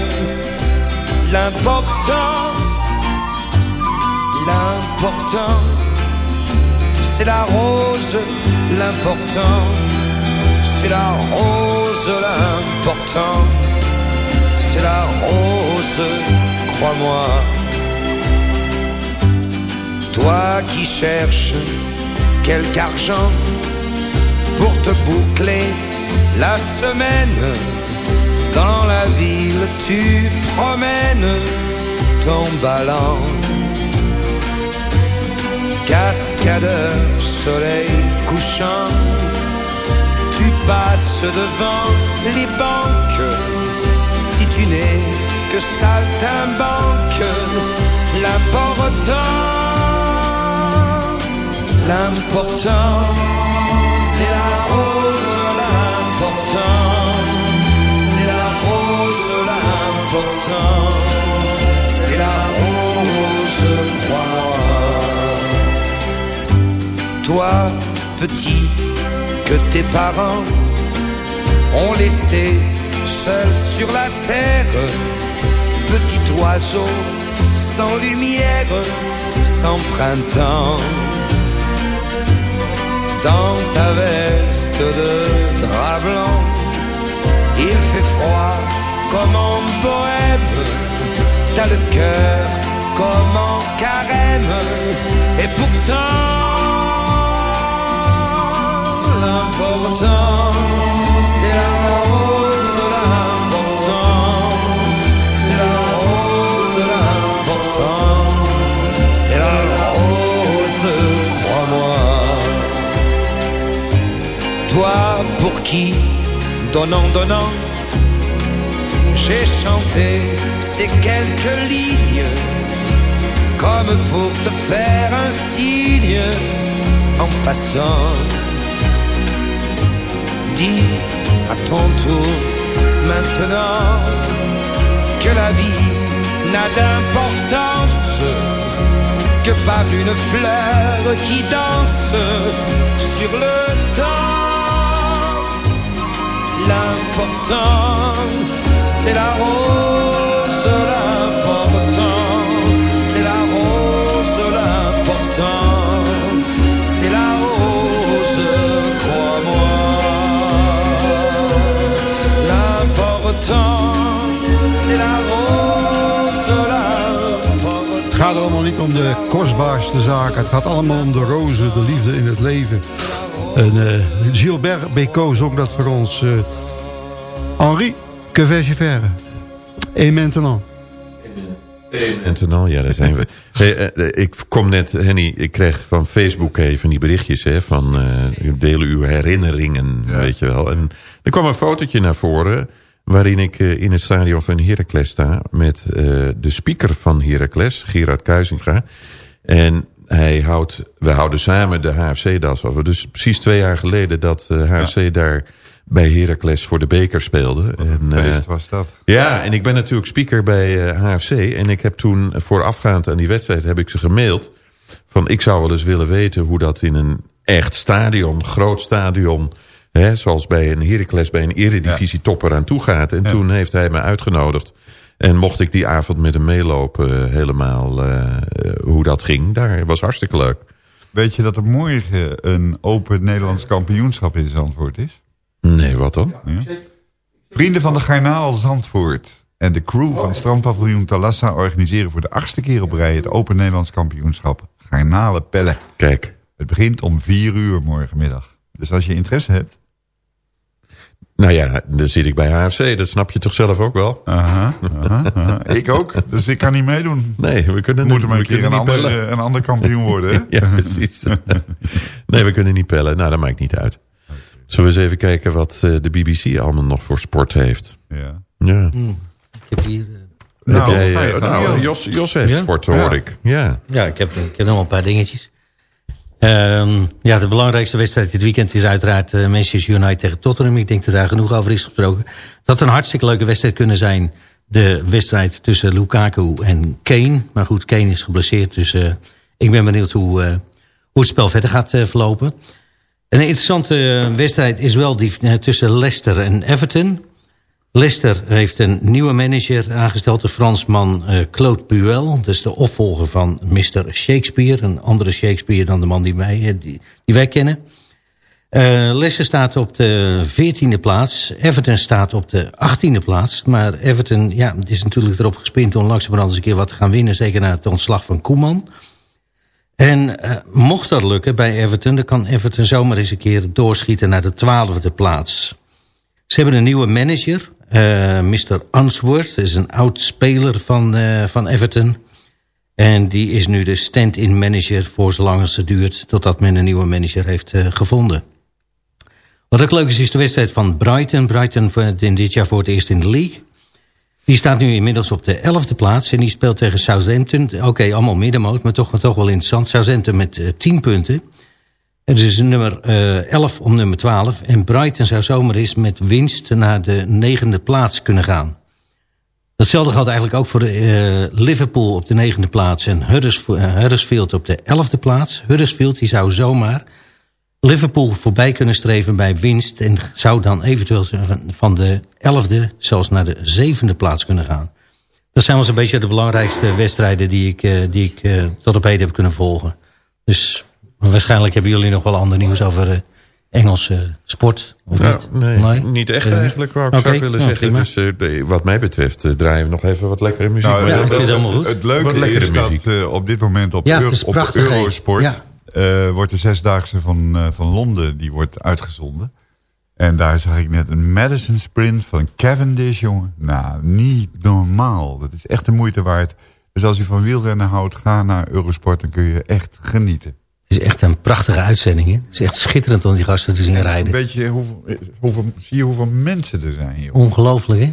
L'important, l'important, c'est la rose, l'important, c'est la rose, l'important, c'est la rose, crois-moi. Toi qui cherches quelque argent pour te boucler la semaine, dans la ville tu promènes ton ballon. Cascadeur, soleil couchant, tu passes devant les banques. Si tu n'es que saltimbanque, l'important, l'important, c'est la rose, l'important, c'est la rose, l'important, c'est la rose, crois-moi. Toi, petit, que tes parents ont laissé seul sur la terre, petit oiseau sans lumière, sans printemps. Dans ta veste de drap blanc, il fait froid comme en bohème. t'as le cœur comme en carême, et pourtant, l'important, c'est la Toi pour qui, donnant, donnant, j'ai chanté ces quelques lignes comme pour te faire un signe en passant. Dis à ton tour maintenant que la vie n'a d'importance que par une fleur qui danse sur le temps. L'important, c'est la rose, l'important, c'est la rose, l'important, c'est la rose, crois-moi. L'important, c'est la rose, l'important. Het gaat allemaal niet om de kostbaarste zaken. Het gaat allemaal om de rozen, de liefde in het leven. En eh, Gilbert Bécaud zong dat voor ons. eh, Henri, que vais-je faire? Et maintenant? En toen al, ja, daar zijn we. Hey, eh, ik kom net, Henny, ik kreeg van Facebook even die berichtjes hè, van eh, delen uw herinneringen, weet je wel. En er kwam een fotootje naar voren waarin ik eh, in het stadion van Heracles sta met eh, de speaker van Heracles, Gerard Kuizinga. En hij houdt, we houden samen de HFC-das over. Dus precies twee jaar geleden dat eh, HFC daar bij Heracles voor de beker speelde. En, eh, was dat. Ja, en ik ben natuurlijk speaker bij eh, HFC. En ik heb toen voorafgaand aan die wedstrijd heb ik ze gemaild. Van ik zou wel eens willen weten hoe dat in een echt stadion, groot stadion... Hè, zoals bij een Heracles, bij een eredivisie topper aan toe gaat. En toen heeft hij me uitgenodigd. En mocht ik die avond met hem meelopen eh, helemaal eh, eh, hoe dat ging. Daar was hartstikke leuk. Weet je dat er morgen een open Nederlands kampioenschap in Zandvoort is? Nee, wat dan? Ja. Vrienden van de Garnaal Zandvoort en de crew van strandpaviljoen Talassa organiseren voor de achtste keer op rij het Open Nederlands kampioenschap Garnalen Pellen. Kijk. Het begint om vier uur morgenmiddag. Dus als je interesse hebt. Nou ja, dan zit ik bij HFC. Dat snap je toch zelf ook wel? Aha, aha, aha. Ik ook, dus ik kan niet meedoen. Nee, we kunnen, We moeten maar we een keer een niet ander, eh, een ander kampioen worden. Hè? ja, precies. nee, we kunnen niet pellen. Nou, dat maakt niet uit. Zullen we eens even kijken wat eh, de BBC allemaal nog voor sport heeft? Ja. Ja. Ik heb hier... Heb Nou, jij, eh, ja, nou, ja. Jos, Jos heeft Ja? sport, hoor Ja. ik. Ja. Ja, ik heb, ik heb nog een paar dingetjes. Ehm, ja, de belangrijkste wedstrijd dit weekend is uiteraard eh, Manchester United tegen Tottenham. Ik denk dat daar genoeg over is gesproken. Dat een hartstikke leuke wedstrijd kunnen zijn. De wedstrijd tussen Lukaku en Kane. Maar goed, Kane is geblesseerd. Dus eh, ik ben benieuwd hoe, eh, hoe het spel verder gaat verlopen. Een interessante wedstrijd is wel die tussen Leicester en Everton. Leicester heeft een nieuwe manager aangesteld, de Fransman eh, Claude Puel. Dus de opvolger van Mr. Shakespeare. Een andere Shakespeare dan de man die wij, eh, die, wij kennen. Eh, Leicester staat op de 14e plaats. Everton staat op de 18e plaats. Maar Everton ja, het is natuurlijk erop gespind om langzamerhand eens een keer wat te gaan winnen. Zeker na het ontslag van Koeman. En mocht dat lukken bij Everton... dan kan Everton zomaar eens een keer doorschieten naar de 12e plaats. Ze hebben een nieuwe manager, eh Mr. Unsworth. Dat is een oud-speler van, eh, van Everton. En die is nu de stand-in manager voor zolang het duurt... totdat men een nieuwe manager heeft eh, gevonden. Wat ook leuk is, is de wedstrijd van Brighton. Brighton in dit jaar voor het eerst in de league. Die staat nu inmiddels op de 11e plaats. En die speelt tegen Southampton. Oké, allemaal middenmoot, maar toch, toch wel interessant. Southampton met eh, 10 punten. Het is nummer eh 11 om nummer 12. En Brighton zou zomaar eens met winst naar de negende plaats kunnen gaan. Datzelfde geldt eigenlijk ook voor eh, Liverpool op de negende plaats... en eh, Huddersfield op de elfde plaats. Huddersfield die zou zomaar Liverpool voorbij kunnen streven bij winst... en zou dan eventueel van de elfde zelfs naar de zevende plaats kunnen gaan. Dat zijn wel zo'n beetje de belangrijkste wedstrijden... die ik, die ik tot op heden heb kunnen volgen. Dus waarschijnlijk hebben jullie nog wel ander nieuws over... eh, Engelse sport, of Nou, niet? nee, niet echt Eh, eigenlijk, wou ik zou willen nou, zeggen. prima. Dus eh, wat mij betreft eh, draaien we nog even wat lekkere muziek. Nou, Maar het- wel- het- helemaal goed. Het Wat leuke lekkere is dat muziek. eh, op dit moment op, Ja, Euro- is op? Eurosport... Ja. eh, wordt de Zesdaagse van, eh, van Londen die wordt uitgezonden. En daar zag ik net een Madison Sprint van Cavendish, jongen. Nou, niet normaal. Dat is echt de moeite waard. Dus als u van wielrennen houdt, ga naar Eurosport. Dan kun je echt genieten. Het is echt een prachtige uitzending. Hè? Het is echt schitterend om die gasten te zien rijden. Weet je hoeveel, hoeveel, zie je hoeveel mensen er zijn, joh. Ongelooflijk, hè?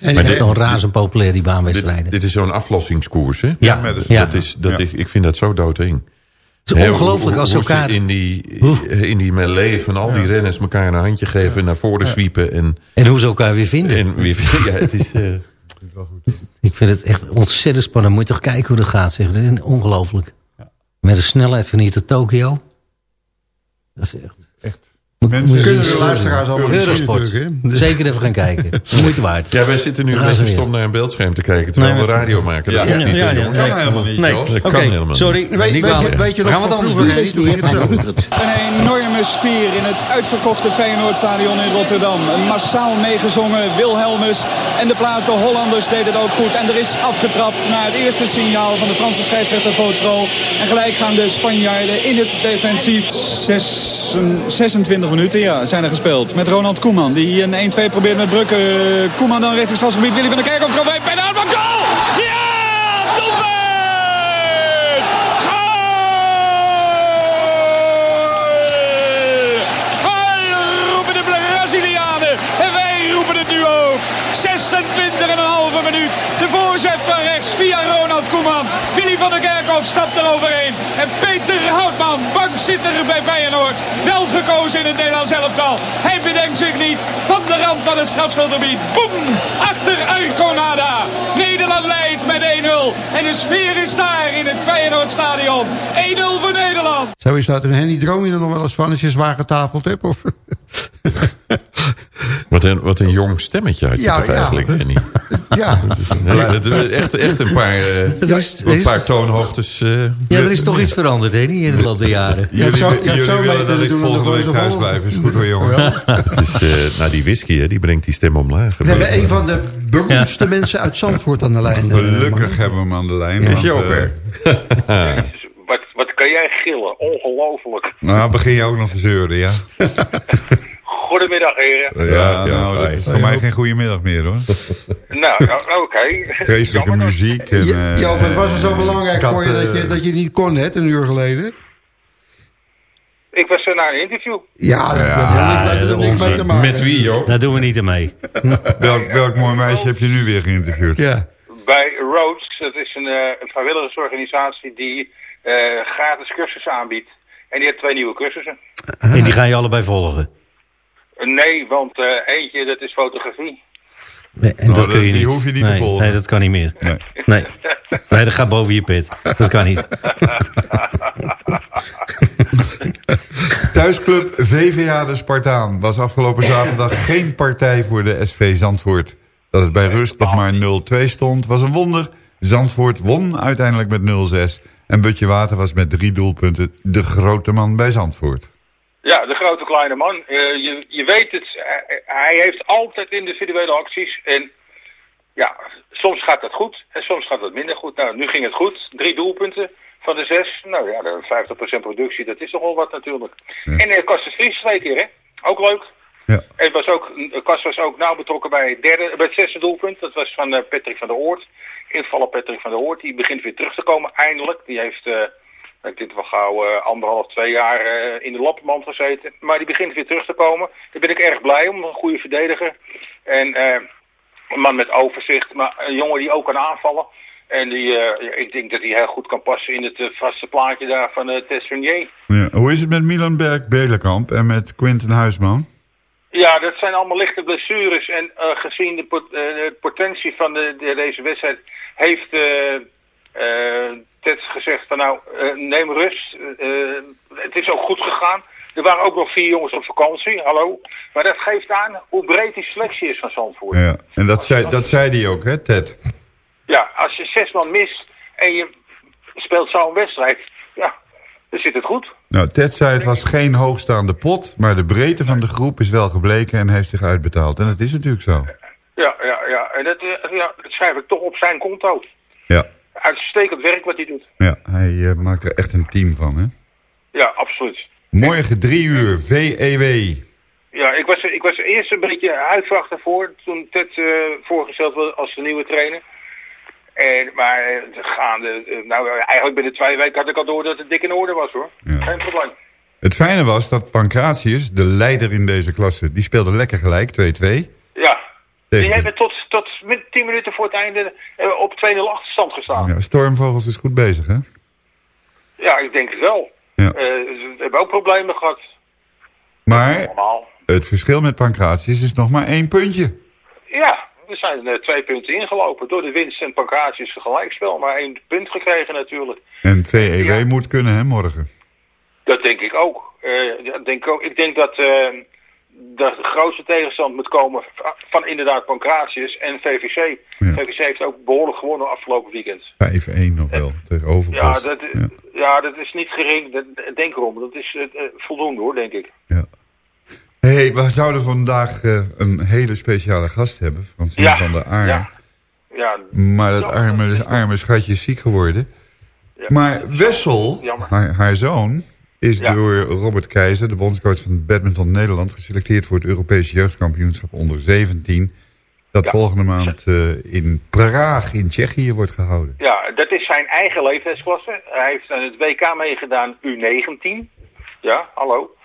Maar En echt dit- zo'n razend populair, die baanwedstrijden. Dit, dit is zo'n aflossingskoers, hè? Ja, dat, ja. dat is, dat Ja. is, ik vind dat zo doodeng. Het is ongelooflijk als ze elkaar... in die, in die melee van al die renners elkaar een handje geven... naar voren zwiepen en, En hoe ze elkaar weer vinden. en weer... Ja, het is... eh, Ik vind het echt ontzettend spannend. Moet je toch kijken hoe dat gaat, zeg. Dat is ongelooflijk. Met de snelheid van hier tot Tokio. Dat is echt... Echt. Mensen kunnen de luisteraars allemaal Eurosport. Dus- Zeker even gaan kijken. Moet moeite waard. Ja, wij zitten nu een stom naar een beeldscherm te kijken terwijl nee, we radio maken. Dat ja. kan helemaal niet. Nee. Kan helemaal niet. Sorry, weet, je nog gaan we dan vroeger is Een enorme sfeer in het uitverkochte Feyenoordstadion in Rotterdam. Massaal meegezongen Wilhelmus en de platen Hollanders deden het ook goed. En er is afgetrapt naar het eerste signaal van de Franse scheidsrechter Votro. En gelijk gaan de Spanjaarden in het defensief 26 90 minuten ja, zijn er gespeeld. Met Ronald Koeman, die een 1-2 probeert met Brukken. Eh, Koeman dan richting stadsgebied. Willy van der Kerkhoff, trap bij penalty, maar goal! Ja! Doelpunt! Goal! Wij roepen de Brazilianen en wij roepen het nu ook. 26,5 minuut Voorzet van rechts via Ronald Koeman. Willy van der Kerkhoff stapt eroverheen. En Peter Houtman, bankzitter bij Feyenoord. Wel gekozen in het Nederlands elftal. Hij bedenkt zich niet. Van de rand van het strafschopgebied. Boem! Achter Arconada. Nederland leidt met 1-0. En de sfeer is daar in het Feyenoordstadion. 1-0 voor Nederland. Zo is dat. En Henny, droom je er nog wel eens van als je zwaar getafeld hebt? Of? Wat een, wat een jong stemmetje had je Ja, toch ja. eigenlijk, Henny? Ja. Is echt, echt een paar, eh, is- een is- paar toonhoogtes. eh, Ja, er is toch iets veranderd, hè, in de loop der jaren. Je hebt zo- je hebt jullie zo mee willen dat ik volgende week thuis blijf. Is goed hoor, jongen. het is, eh, nou, die whisky, hè, die brengt die stem omlaag. We hebben een van de beroemdste mensen uit Zandvoort aan de lijn. Gelukkig man. hebben we hem aan de lijn. Is want, Joker. eh, Wat, wat kan jij gillen? Ongelooflijk. nou, begin je ook nog te zeuren, ja? Goedemiddag, heren. Ja, nou, dat hi. is voor mij geen goede middag meer, hoor. Nou, nou, oké. Vreselijke muziek. En, Ja, eh, Joop, het was er zo belangrijk voor je dat, je eh, dat je niet kon net een uur geleden. Ik was er naar een interview. Ja, dat Ja, heeft niks mee- dat heeft niks mee te maken. Met wie, joh? Daar doen we niet aan mee. Welk, welk mooi meisje heb je nu weer geïnterviewd? Ja. Bij Rhodes, dat is een, eh, een vrijwilligersorganisatie die eh, gratis cursussen aanbiedt. En die heeft twee nieuwe cursussen. En die ga je allebei volgen. Nee, want eh, eentje, dat is fotografie. Nee, en Nou, dat kun je die niet. hoef je niet te volgen. Nee, dat kan niet meer. Nee. Nee. nee, dat gaat boven je pit. Dat kan niet. Thuisclub VVA de Spartaan was afgelopen zaterdag geen partij voor de SV Zandvoort. Dat het bij rust nog maar 0-2 stond was een wonder. Zandvoort won uiteindelijk met 0-6. En Butje Water was met drie doelpunten de grote man bij Zandvoort. Ja, de grote kleine man. Eh, je, je weet het, hij, hij heeft altijd individuele acties. En ja, soms gaat dat goed en soms gaat het minder goed. Nou, nu ging het goed. Drie doelpunten van de zes. Nou ja, de 50% productie, dat is toch wel wat natuurlijk. En uh, Kostas Vries twee keer, hè? Ook leuk. Ja. En was ook, Kast was ook nauw betrokken bij het, derde, bij het zesde doelpunt. Dat was van uh, Patrick van der Oort. Invallen Patrick van der Oort. Die begint weer terug te komen, eindelijk. Die heeft... Uh, ik dit wel gauw uh, anderhalf, twee jaar uh, in de lappenmand gezeten. Maar die begint weer terug te komen. Daar ben ik erg blij om. Een goede verdediger. En uh, een man met overzicht. Maar een jongen die ook kan aanvallen. En die, ik denk dat hij heel goed kan passen in het vaste plaatje daar van uh. Ja, hoe is het met Milan Berg-Belenkamp en met Quinten Huisman? Ja, dat zijn allemaal lichte blessures. En gezien de, pot, de, potentie van de, de, deze wedstrijd heeft uh, Ted gezegd van nou, neem rust. het is ook goed gegaan. Er waren ook nog vier jongens op vakantie, hallo. Maar dat geeft aan hoe breed die selectie is van Zandvoort. Ja, en dat zei, dat zei hij ook, hè, Ted? Ja, als je zes man mist en je speelt zo'n wedstrijd, ja, dan zit het goed. Nou, Ted zei het was geen hoogstaande pot... maar de breedte van de groep is wel gebleken en heeft zich uitbetaald. En dat is natuurlijk zo. Ja, ja, ja. En dat, eh, ja, dat schrijf ik toch op zijn konto. Ja, Uitstekend werk wat hij doet. ja hij eh, maakt er echt een team van, hè? Ja, absoluut. Morgen drie uur, VEW. Ja, ik was, ik was eerst een beetje huiverig daarvoor toen Ted eh, voorgesteld was als de nieuwe trainer. En, maar eh, gaande, nou eigenlijk binnen twee weken had ik al door dat het dik in orde was hoor. Geen probleem. Het fijne was dat Pancratius, de leider in deze klasse... die speelde lekker gelijk, 2-2. Ja. Tegen Die hebben tot, tot tien minuten voor het einde eh, op 2-0 achterstand gestaan. Ja, Stormvogels is goed bezig, hè? Ja, ik denk het wel. Ja. Eh, ze hebben ook problemen gehad. Maar het verschil met Pancratius is nog maar één puntje. Ja, er zijn eh, twee punten ingelopen. Door de winst en Pancratius gelijkspel. Maar één punt gekregen natuurlijk. En VEW moet kunnen, hè, morgen. Dat denk ik ook. Eh, dat denk ik, ook. ik denk dat eh, de grootste tegenstand moet komen va- van inderdaad Pancratius en VVC. VVC heeft ook behoorlijk gewonnen afgelopen weekend. 5-1 nog wel, tegen Ja, Overpas. dat, ja. dat is niet gering. Denk erom. Dat is eh, eh, voldoende hoor, denk ik. hey, we zouden vandaag eh, een hele speciale gast hebben, Francine Ja, van der Aar. ja. Ja, Maar dat arme, arme schatje is ziek geworden. Maar Wessel, haar, haar zoon, is Ja. door Robert Keizer, de bondscoach van Badminton Nederland, geselecteerd voor het Europese jeugdkampioenschap onder 17. Dat volgende maand eh, in Praag in Tsjechië wordt gehouden. Ja, dat is zijn eigen leeftijdsklasse. Hij heeft aan het WK meegedaan U19. Ja, hallo.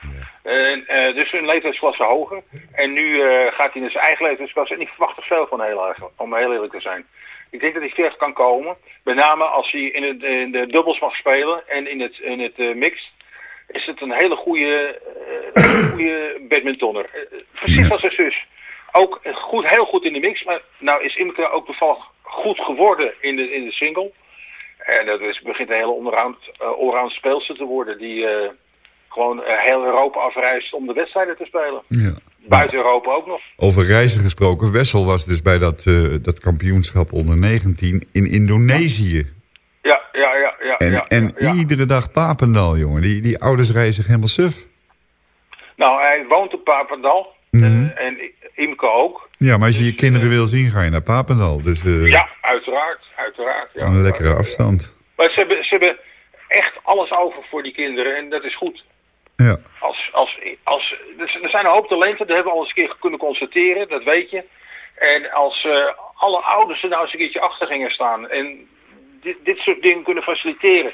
En, eh, dus een leeftijdsklasse hoger. En nu eh, gaat hij naar zijn eigen leeftijdsklasse. En ik verwacht er veel van, heel erg, om heel eerlijk te zijn. Ik denk dat hij ver kan komen. Met name als hij in, het, in de dubbels mag spelen en in het, in het mixed. Is het een hele goede, eh, goede badmintonner. Eh, precies als zijn zus. Ook eh, goed, heel goed in de mix. Maar nou is Imke ook toevallig goed geworden in de, in de single. En dat is, begint een hele uh, allround speelster te worden. Die eh, gewoon eh, heel Europa afreist om de wedstrijden te spelen. Ja. Buiten Europa ook nog. Over reizen gesproken, Wessel was dus bij dat, eh, dat kampioenschap onder 19 in Indonesië. Ja. En, ja, en ja. iedere dag Papendal, jongen. Die, die ouders reizen zich helemaal suf. Nou, hij woont op Papendal. Mhm. eh, en Imke ook. Ja, maar als je je kinderen wil zien, ga je naar Papendal. Dus eh, Ja, uiteraard. Uiteraard. Ja. een lekkere afstand. Maar ze hebben, ze hebben echt alles over voor die kinderen. En dat is goed. Ja. Als, als, als, er er zijn een hoop talenten, dat hebben we al eens een keer kunnen constateren, dat weet je. En als eh, alle ouders er nou eens een keertje achter gingen staan en dit, dit soort dingen kunnen faciliteren,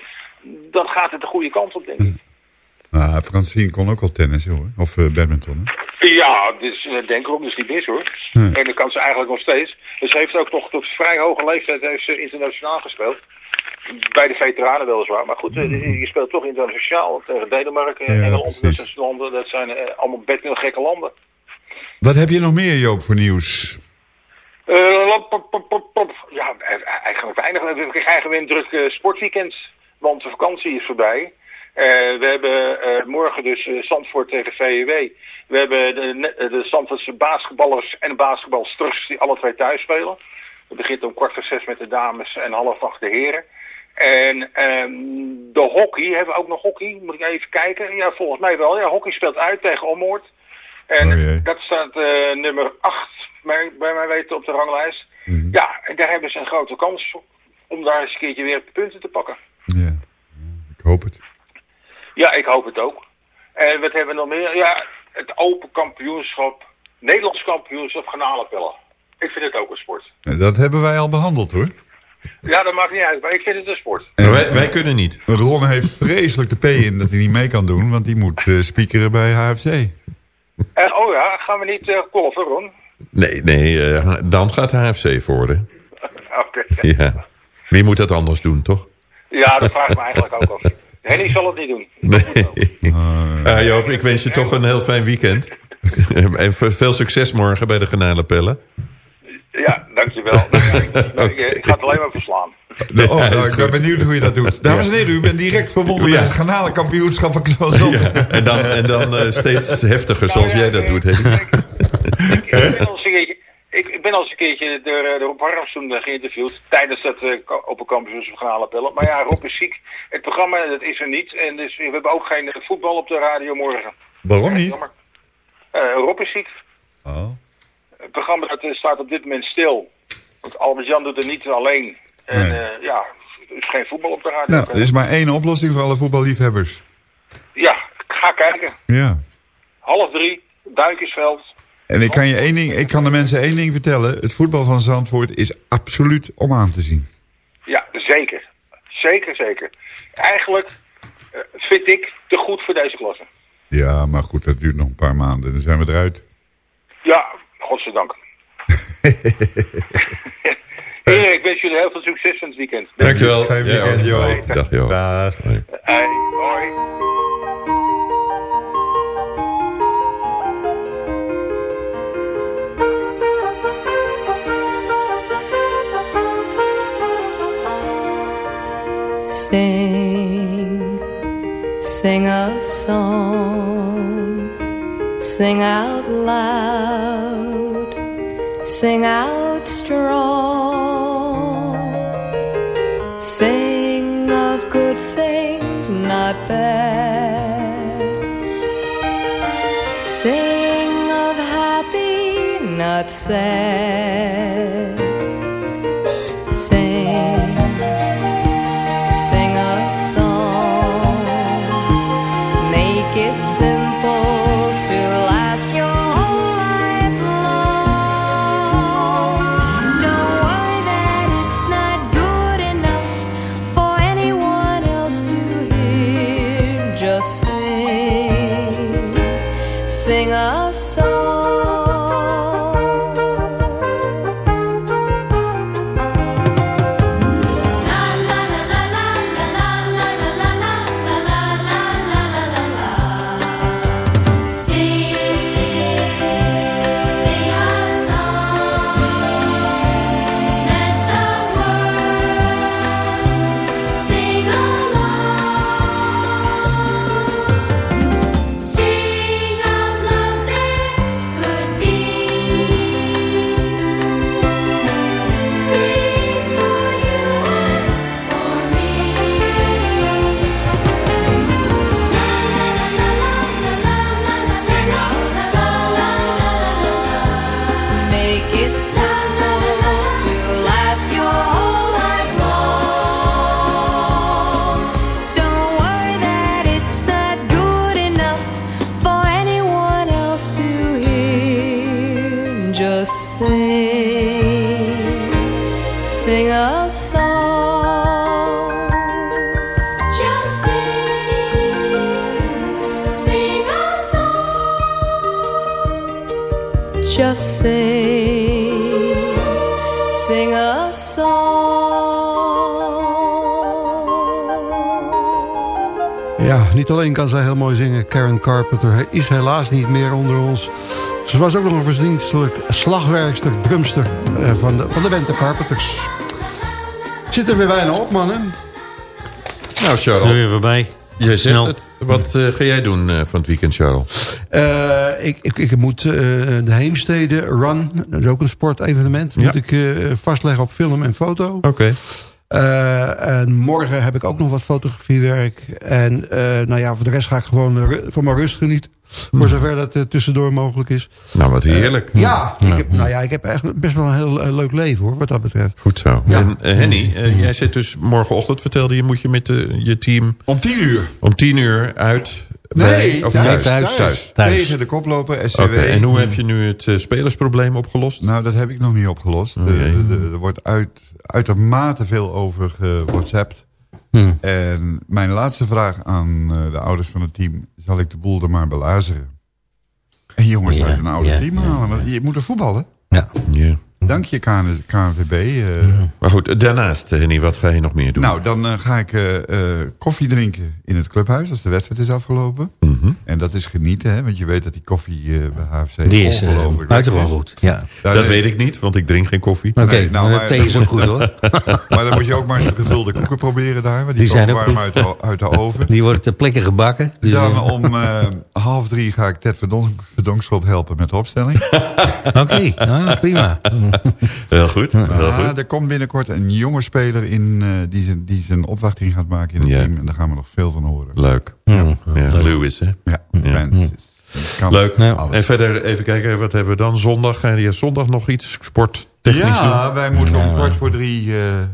dan gaat het de goede kant op, denk ik. Nou, Francine kon ook al tennis, hoor. Of eh, badminton. hè? Ja, dus, eh, denk erom, dus niet mis hoor. Ja. En dat kan ze eigenlijk nog steeds. Dus ze heeft ook nog tot vrij hoge leeftijd heeft ze internationaal gespeeld. Bij de veteranen weliswaar. Maar goed, eh, je speelt toch internationaal tegen Denemarken, Ja, Engeland, dat soort landen. Dat zijn allemaal bedknel gekke landen. Wat heb je nog meer, Joop, voor nieuws? Eh, pop, pop, pop, pop. Ja, eigenlijk weinig. We krijgen weer een druk eh, sportweekend, want de vakantie is voorbij. Eh, we hebben eh, morgen dus eh, Zandvoort tegen VEW. We hebben de, de Zandvoortse basketballers en basketbalsters die alle twee thuis spelen. Het begint om kwart voor zes met de dames en half acht de heren. En ehm, de hockey, hebben we ook nog hockey? Moet ik even kijken? Ja, volgens mij wel. Ja, hockey speelt uit tegen Ommoord. En dat staat eh, nummer 8 bij, bij mij weten op de ranglijst. Ja, en daar hebben ze een grote kans om daar eens een keertje weer punten te pakken. Ik hoop het. Ja, ik hoop het ook. En wat hebben we nog meer? Ja, het open kampioenschap, Nederlands kampioenschap garnalenpellen. Ik vind het ook een sport. Eh, Dat hebben wij al behandeld, hoor. Ja, dat maakt niet uit, maar ik vind het een sport. En wij, wij kunnen niet. Ron heeft vreselijk de P in dat hij niet mee kan doen, want die moet eh speakeren bij HFC. En oh ja, gaan we niet uh, golfen, Ron? Nee, nee eh, dan gaat HFC voor de. Oké. Ja. Wie moet dat anders doen, toch? Ja, dat vraag ik me eigenlijk ook af. Henny zal het niet doen. Nee. Ah, Joop, ik wens je toch een heel fijn weekend. en veel succes morgen bij de Garnalenpellen. Ja, dankjewel. ik, ik ga het alleen maar verslaan. Oh, nou, ik ben benieuwd hoe je dat doet. Dames en heren, u bent direct verbonden Ja. met het garnalenkampioenschap van. En dan, en dan eh, steeds heftiger zoals jij dat doet, Henny. Ik ben al eens een keertje- ik, ik ben ben al eens een keertje door, eh, door Rob Harms toen eh, geïnterviewd. Tijdens dat uh, Open Campus appellen. Maar ja, Rob is ziek. Het programma dat is er niet. En dus we hebben ook geen eh, voetbal op de radio morgen. Waarom niet? Eh, Rob is ziek. Oh. Het programma dat, eh, staat op dit moment stil. Want Albert-Jan doet het niet alleen. En Nee. eh, ja, er is geen voetbal op de radio. Nou, er is maar één oplossing voor alle voetballiefhebbers. Ja, ga kijken. Ja. Half drie, Duinkensveld. En ik kan je één ding, ik kan de mensen één ding vertellen. Het voetbal van Zandvoort is absoluut om aan te zien. Ja, zeker. Zeker, zeker. Eigenlijk eh, vind ik te goed voor deze klasse. Ja, maar goed, dat duurt nog een paar maanden. Dan zijn we eruit. Ja, godzijdank. Heren, ik wens jullie heel veel succes van het weekend. Dankjewel. Fijn weekend. Jo. Dag, Jo. Dag. Hey, hoi. Sing, sing a song, sing out loud, sing out strong. Sing of good things, not bad. Sing of happy, not sad. Just sing, sing a song. Just sing, sing a song. Just sing, sing a song. Ja, niet alleen kan zij heel mooi zingen. Karen Carpenter hij is helaas niet meer onder ons. Ze was ook nog een verdienstelijk slagwerkster, drumster eh, van de, van de band The Carpenters. Zit er weer bijna op, mannen. Nou, Charles. Er weer voorbij. Jij zegt Snel. het. Wat eh, ga jij doen eh, van het weekend, Charles? Eh, ik, ik, ik moet eh, de Heemstede Run, dat is ook een sportevenement, Ja. moet ik eh, vastleggen op film en foto. Oké. Eh, en morgen heb ik ook nog wat fotografiewerk. En eh, nou ja, voor de rest ga ik gewoon van mijn rust genieten. Voor zover dat eh, tussendoor mogelijk is. Nou, wat heerlijk. Ja, ik heb, nou ja, ik heb echt best wel een heel eh, leuk leven hoor, wat dat betreft. Goed zo. Ja. En eh, Henny, eh, jij zit dus morgenochtend, vertelde je, moet je met eh, je team... Om tien uur. Om tien uur uit... Nee, bij- of thuis. thuis. thuis. thuis. Tegen de koploper, SCW. En hoe heb je nu het eh, spelersprobleem opgelost? Nou, dat heb ik nog niet opgelost. Oh, Er- wordt uit, uitermate veel over gewhatsappt. Hmm. En mijn laatste vraag aan eh, de ouders van het team... zal ik de boel er maar belazeren? En jongens Ja, uit een oude ja, team halen. want Je moet er voetballen. Ja. Ja. Dank je KN KNVB. eh. Maar goed, daarnaast, eh, Henny, wat ga je nog meer doen? Nou, dan eh, ga ik eh, eh, koffie drinken in het clubhuis als de wedstrijd is afgelopen. Mhm. En dat is genieten, hè, want je weet dat die koffie eh, bij HFC Die is ongelooflijk goed. Ja. Daar- dat weet ik niet, want ik drink geen koffie. Oké, Nee, nou, maar thee is ook goed hoor. Maar dan moet je ook maar eens de gevulde koeken proberen daar. Want die, Die zijn warm uit de, uit de oven. Die wordt ter plekke gebakken. Dus, Dan om eh, half drie ga ik Ted Verdonk, Verdonkschot helpen met de opstelling. Oké, ah, prima. Heel goed, heel Ja, goed. er komt binnenkort een jonge speler in eh, die, zijn, die zijn opwachting gaat maken in het Ja. team. En daar gaan we nog veel van horen. Leuk. Ja. Lewis, hè? Ja. Francis. Kan Leuk. En verder even kijken, wat hebben we dan zondag? Ga je zondag nog iets sporttechnisch Ja, doen? wij moeten om kwart voor drie eh, eh,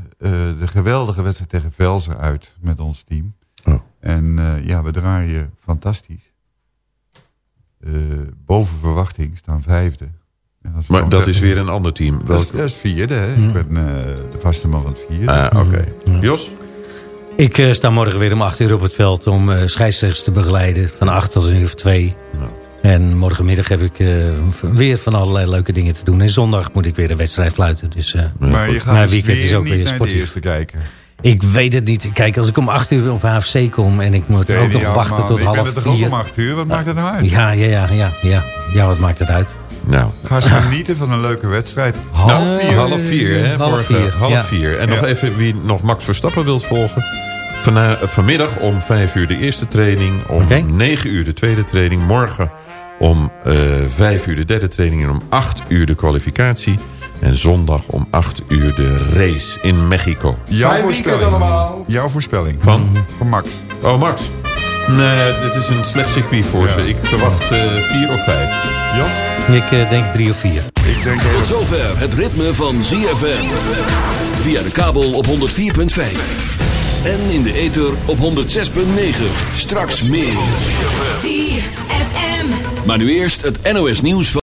de geweldige wedstrijd tegen Velzen uit met ons team. Oh. En eh, ja, we draaien fantastisch. Eh, boven verwachting staan vijfde. Maar dat is weer een ander team. Dat is, Welk? dat is vierde, hè. Hm. Ik ben eh, de vaste man van het vierde. Ah, oké. Jos? Ik eh, sta morgen weer om 8 uur op het veld om eh scheidsrechters te begeleiden. Van 8 tot een uur of 2. En morgenmiddag heb ik eh, weer van allerlei leuke dingen te doen. En zondag moet ik weer een wedstrijd fluiten. Dus eh, maar je gaat mijn dus weekend is weer ook niet weer naar de sportief. eerste kijken. Ik weet het niet. Kijk, als ik om 8 uur op HFC kom en ik moet ook nog wachten tot Ik ben half er toch ook 4. om 8 uur, wat maakt het nou uit? Ja, ja, ja, ja, ja. Ja, wat maakt het uit? Nou. Ga ze genieten van een leuke wedstrijd. Half nou, vier. Half vier, hè? Morgen half ja. vier. En nog even wie nog Max Verstappen wilt volgen. Van, eh, vanmiddag om vijf uur de eerste training. Om 9 negen uur de tweede training. Morgen om eh, vijf uur de derde training. En om acht uur de kwalificatie. En zondag om 8 uur de race in Mexico. Jouw voorspelling. allemaal. Jouw voorspelling. Van? Van Max. Oh, Max. Nee, dit is een slecht circuit voor ze. Ik verwacht eh, 4 of 5. Ik eh, denk drie of vier. Ik denk Tot zover het ritme van ZFM. Via de kabel op 104.5. En in de ether op 106.9. Straks meer. ZFM. Maar nu eerst het NOS nieuws van...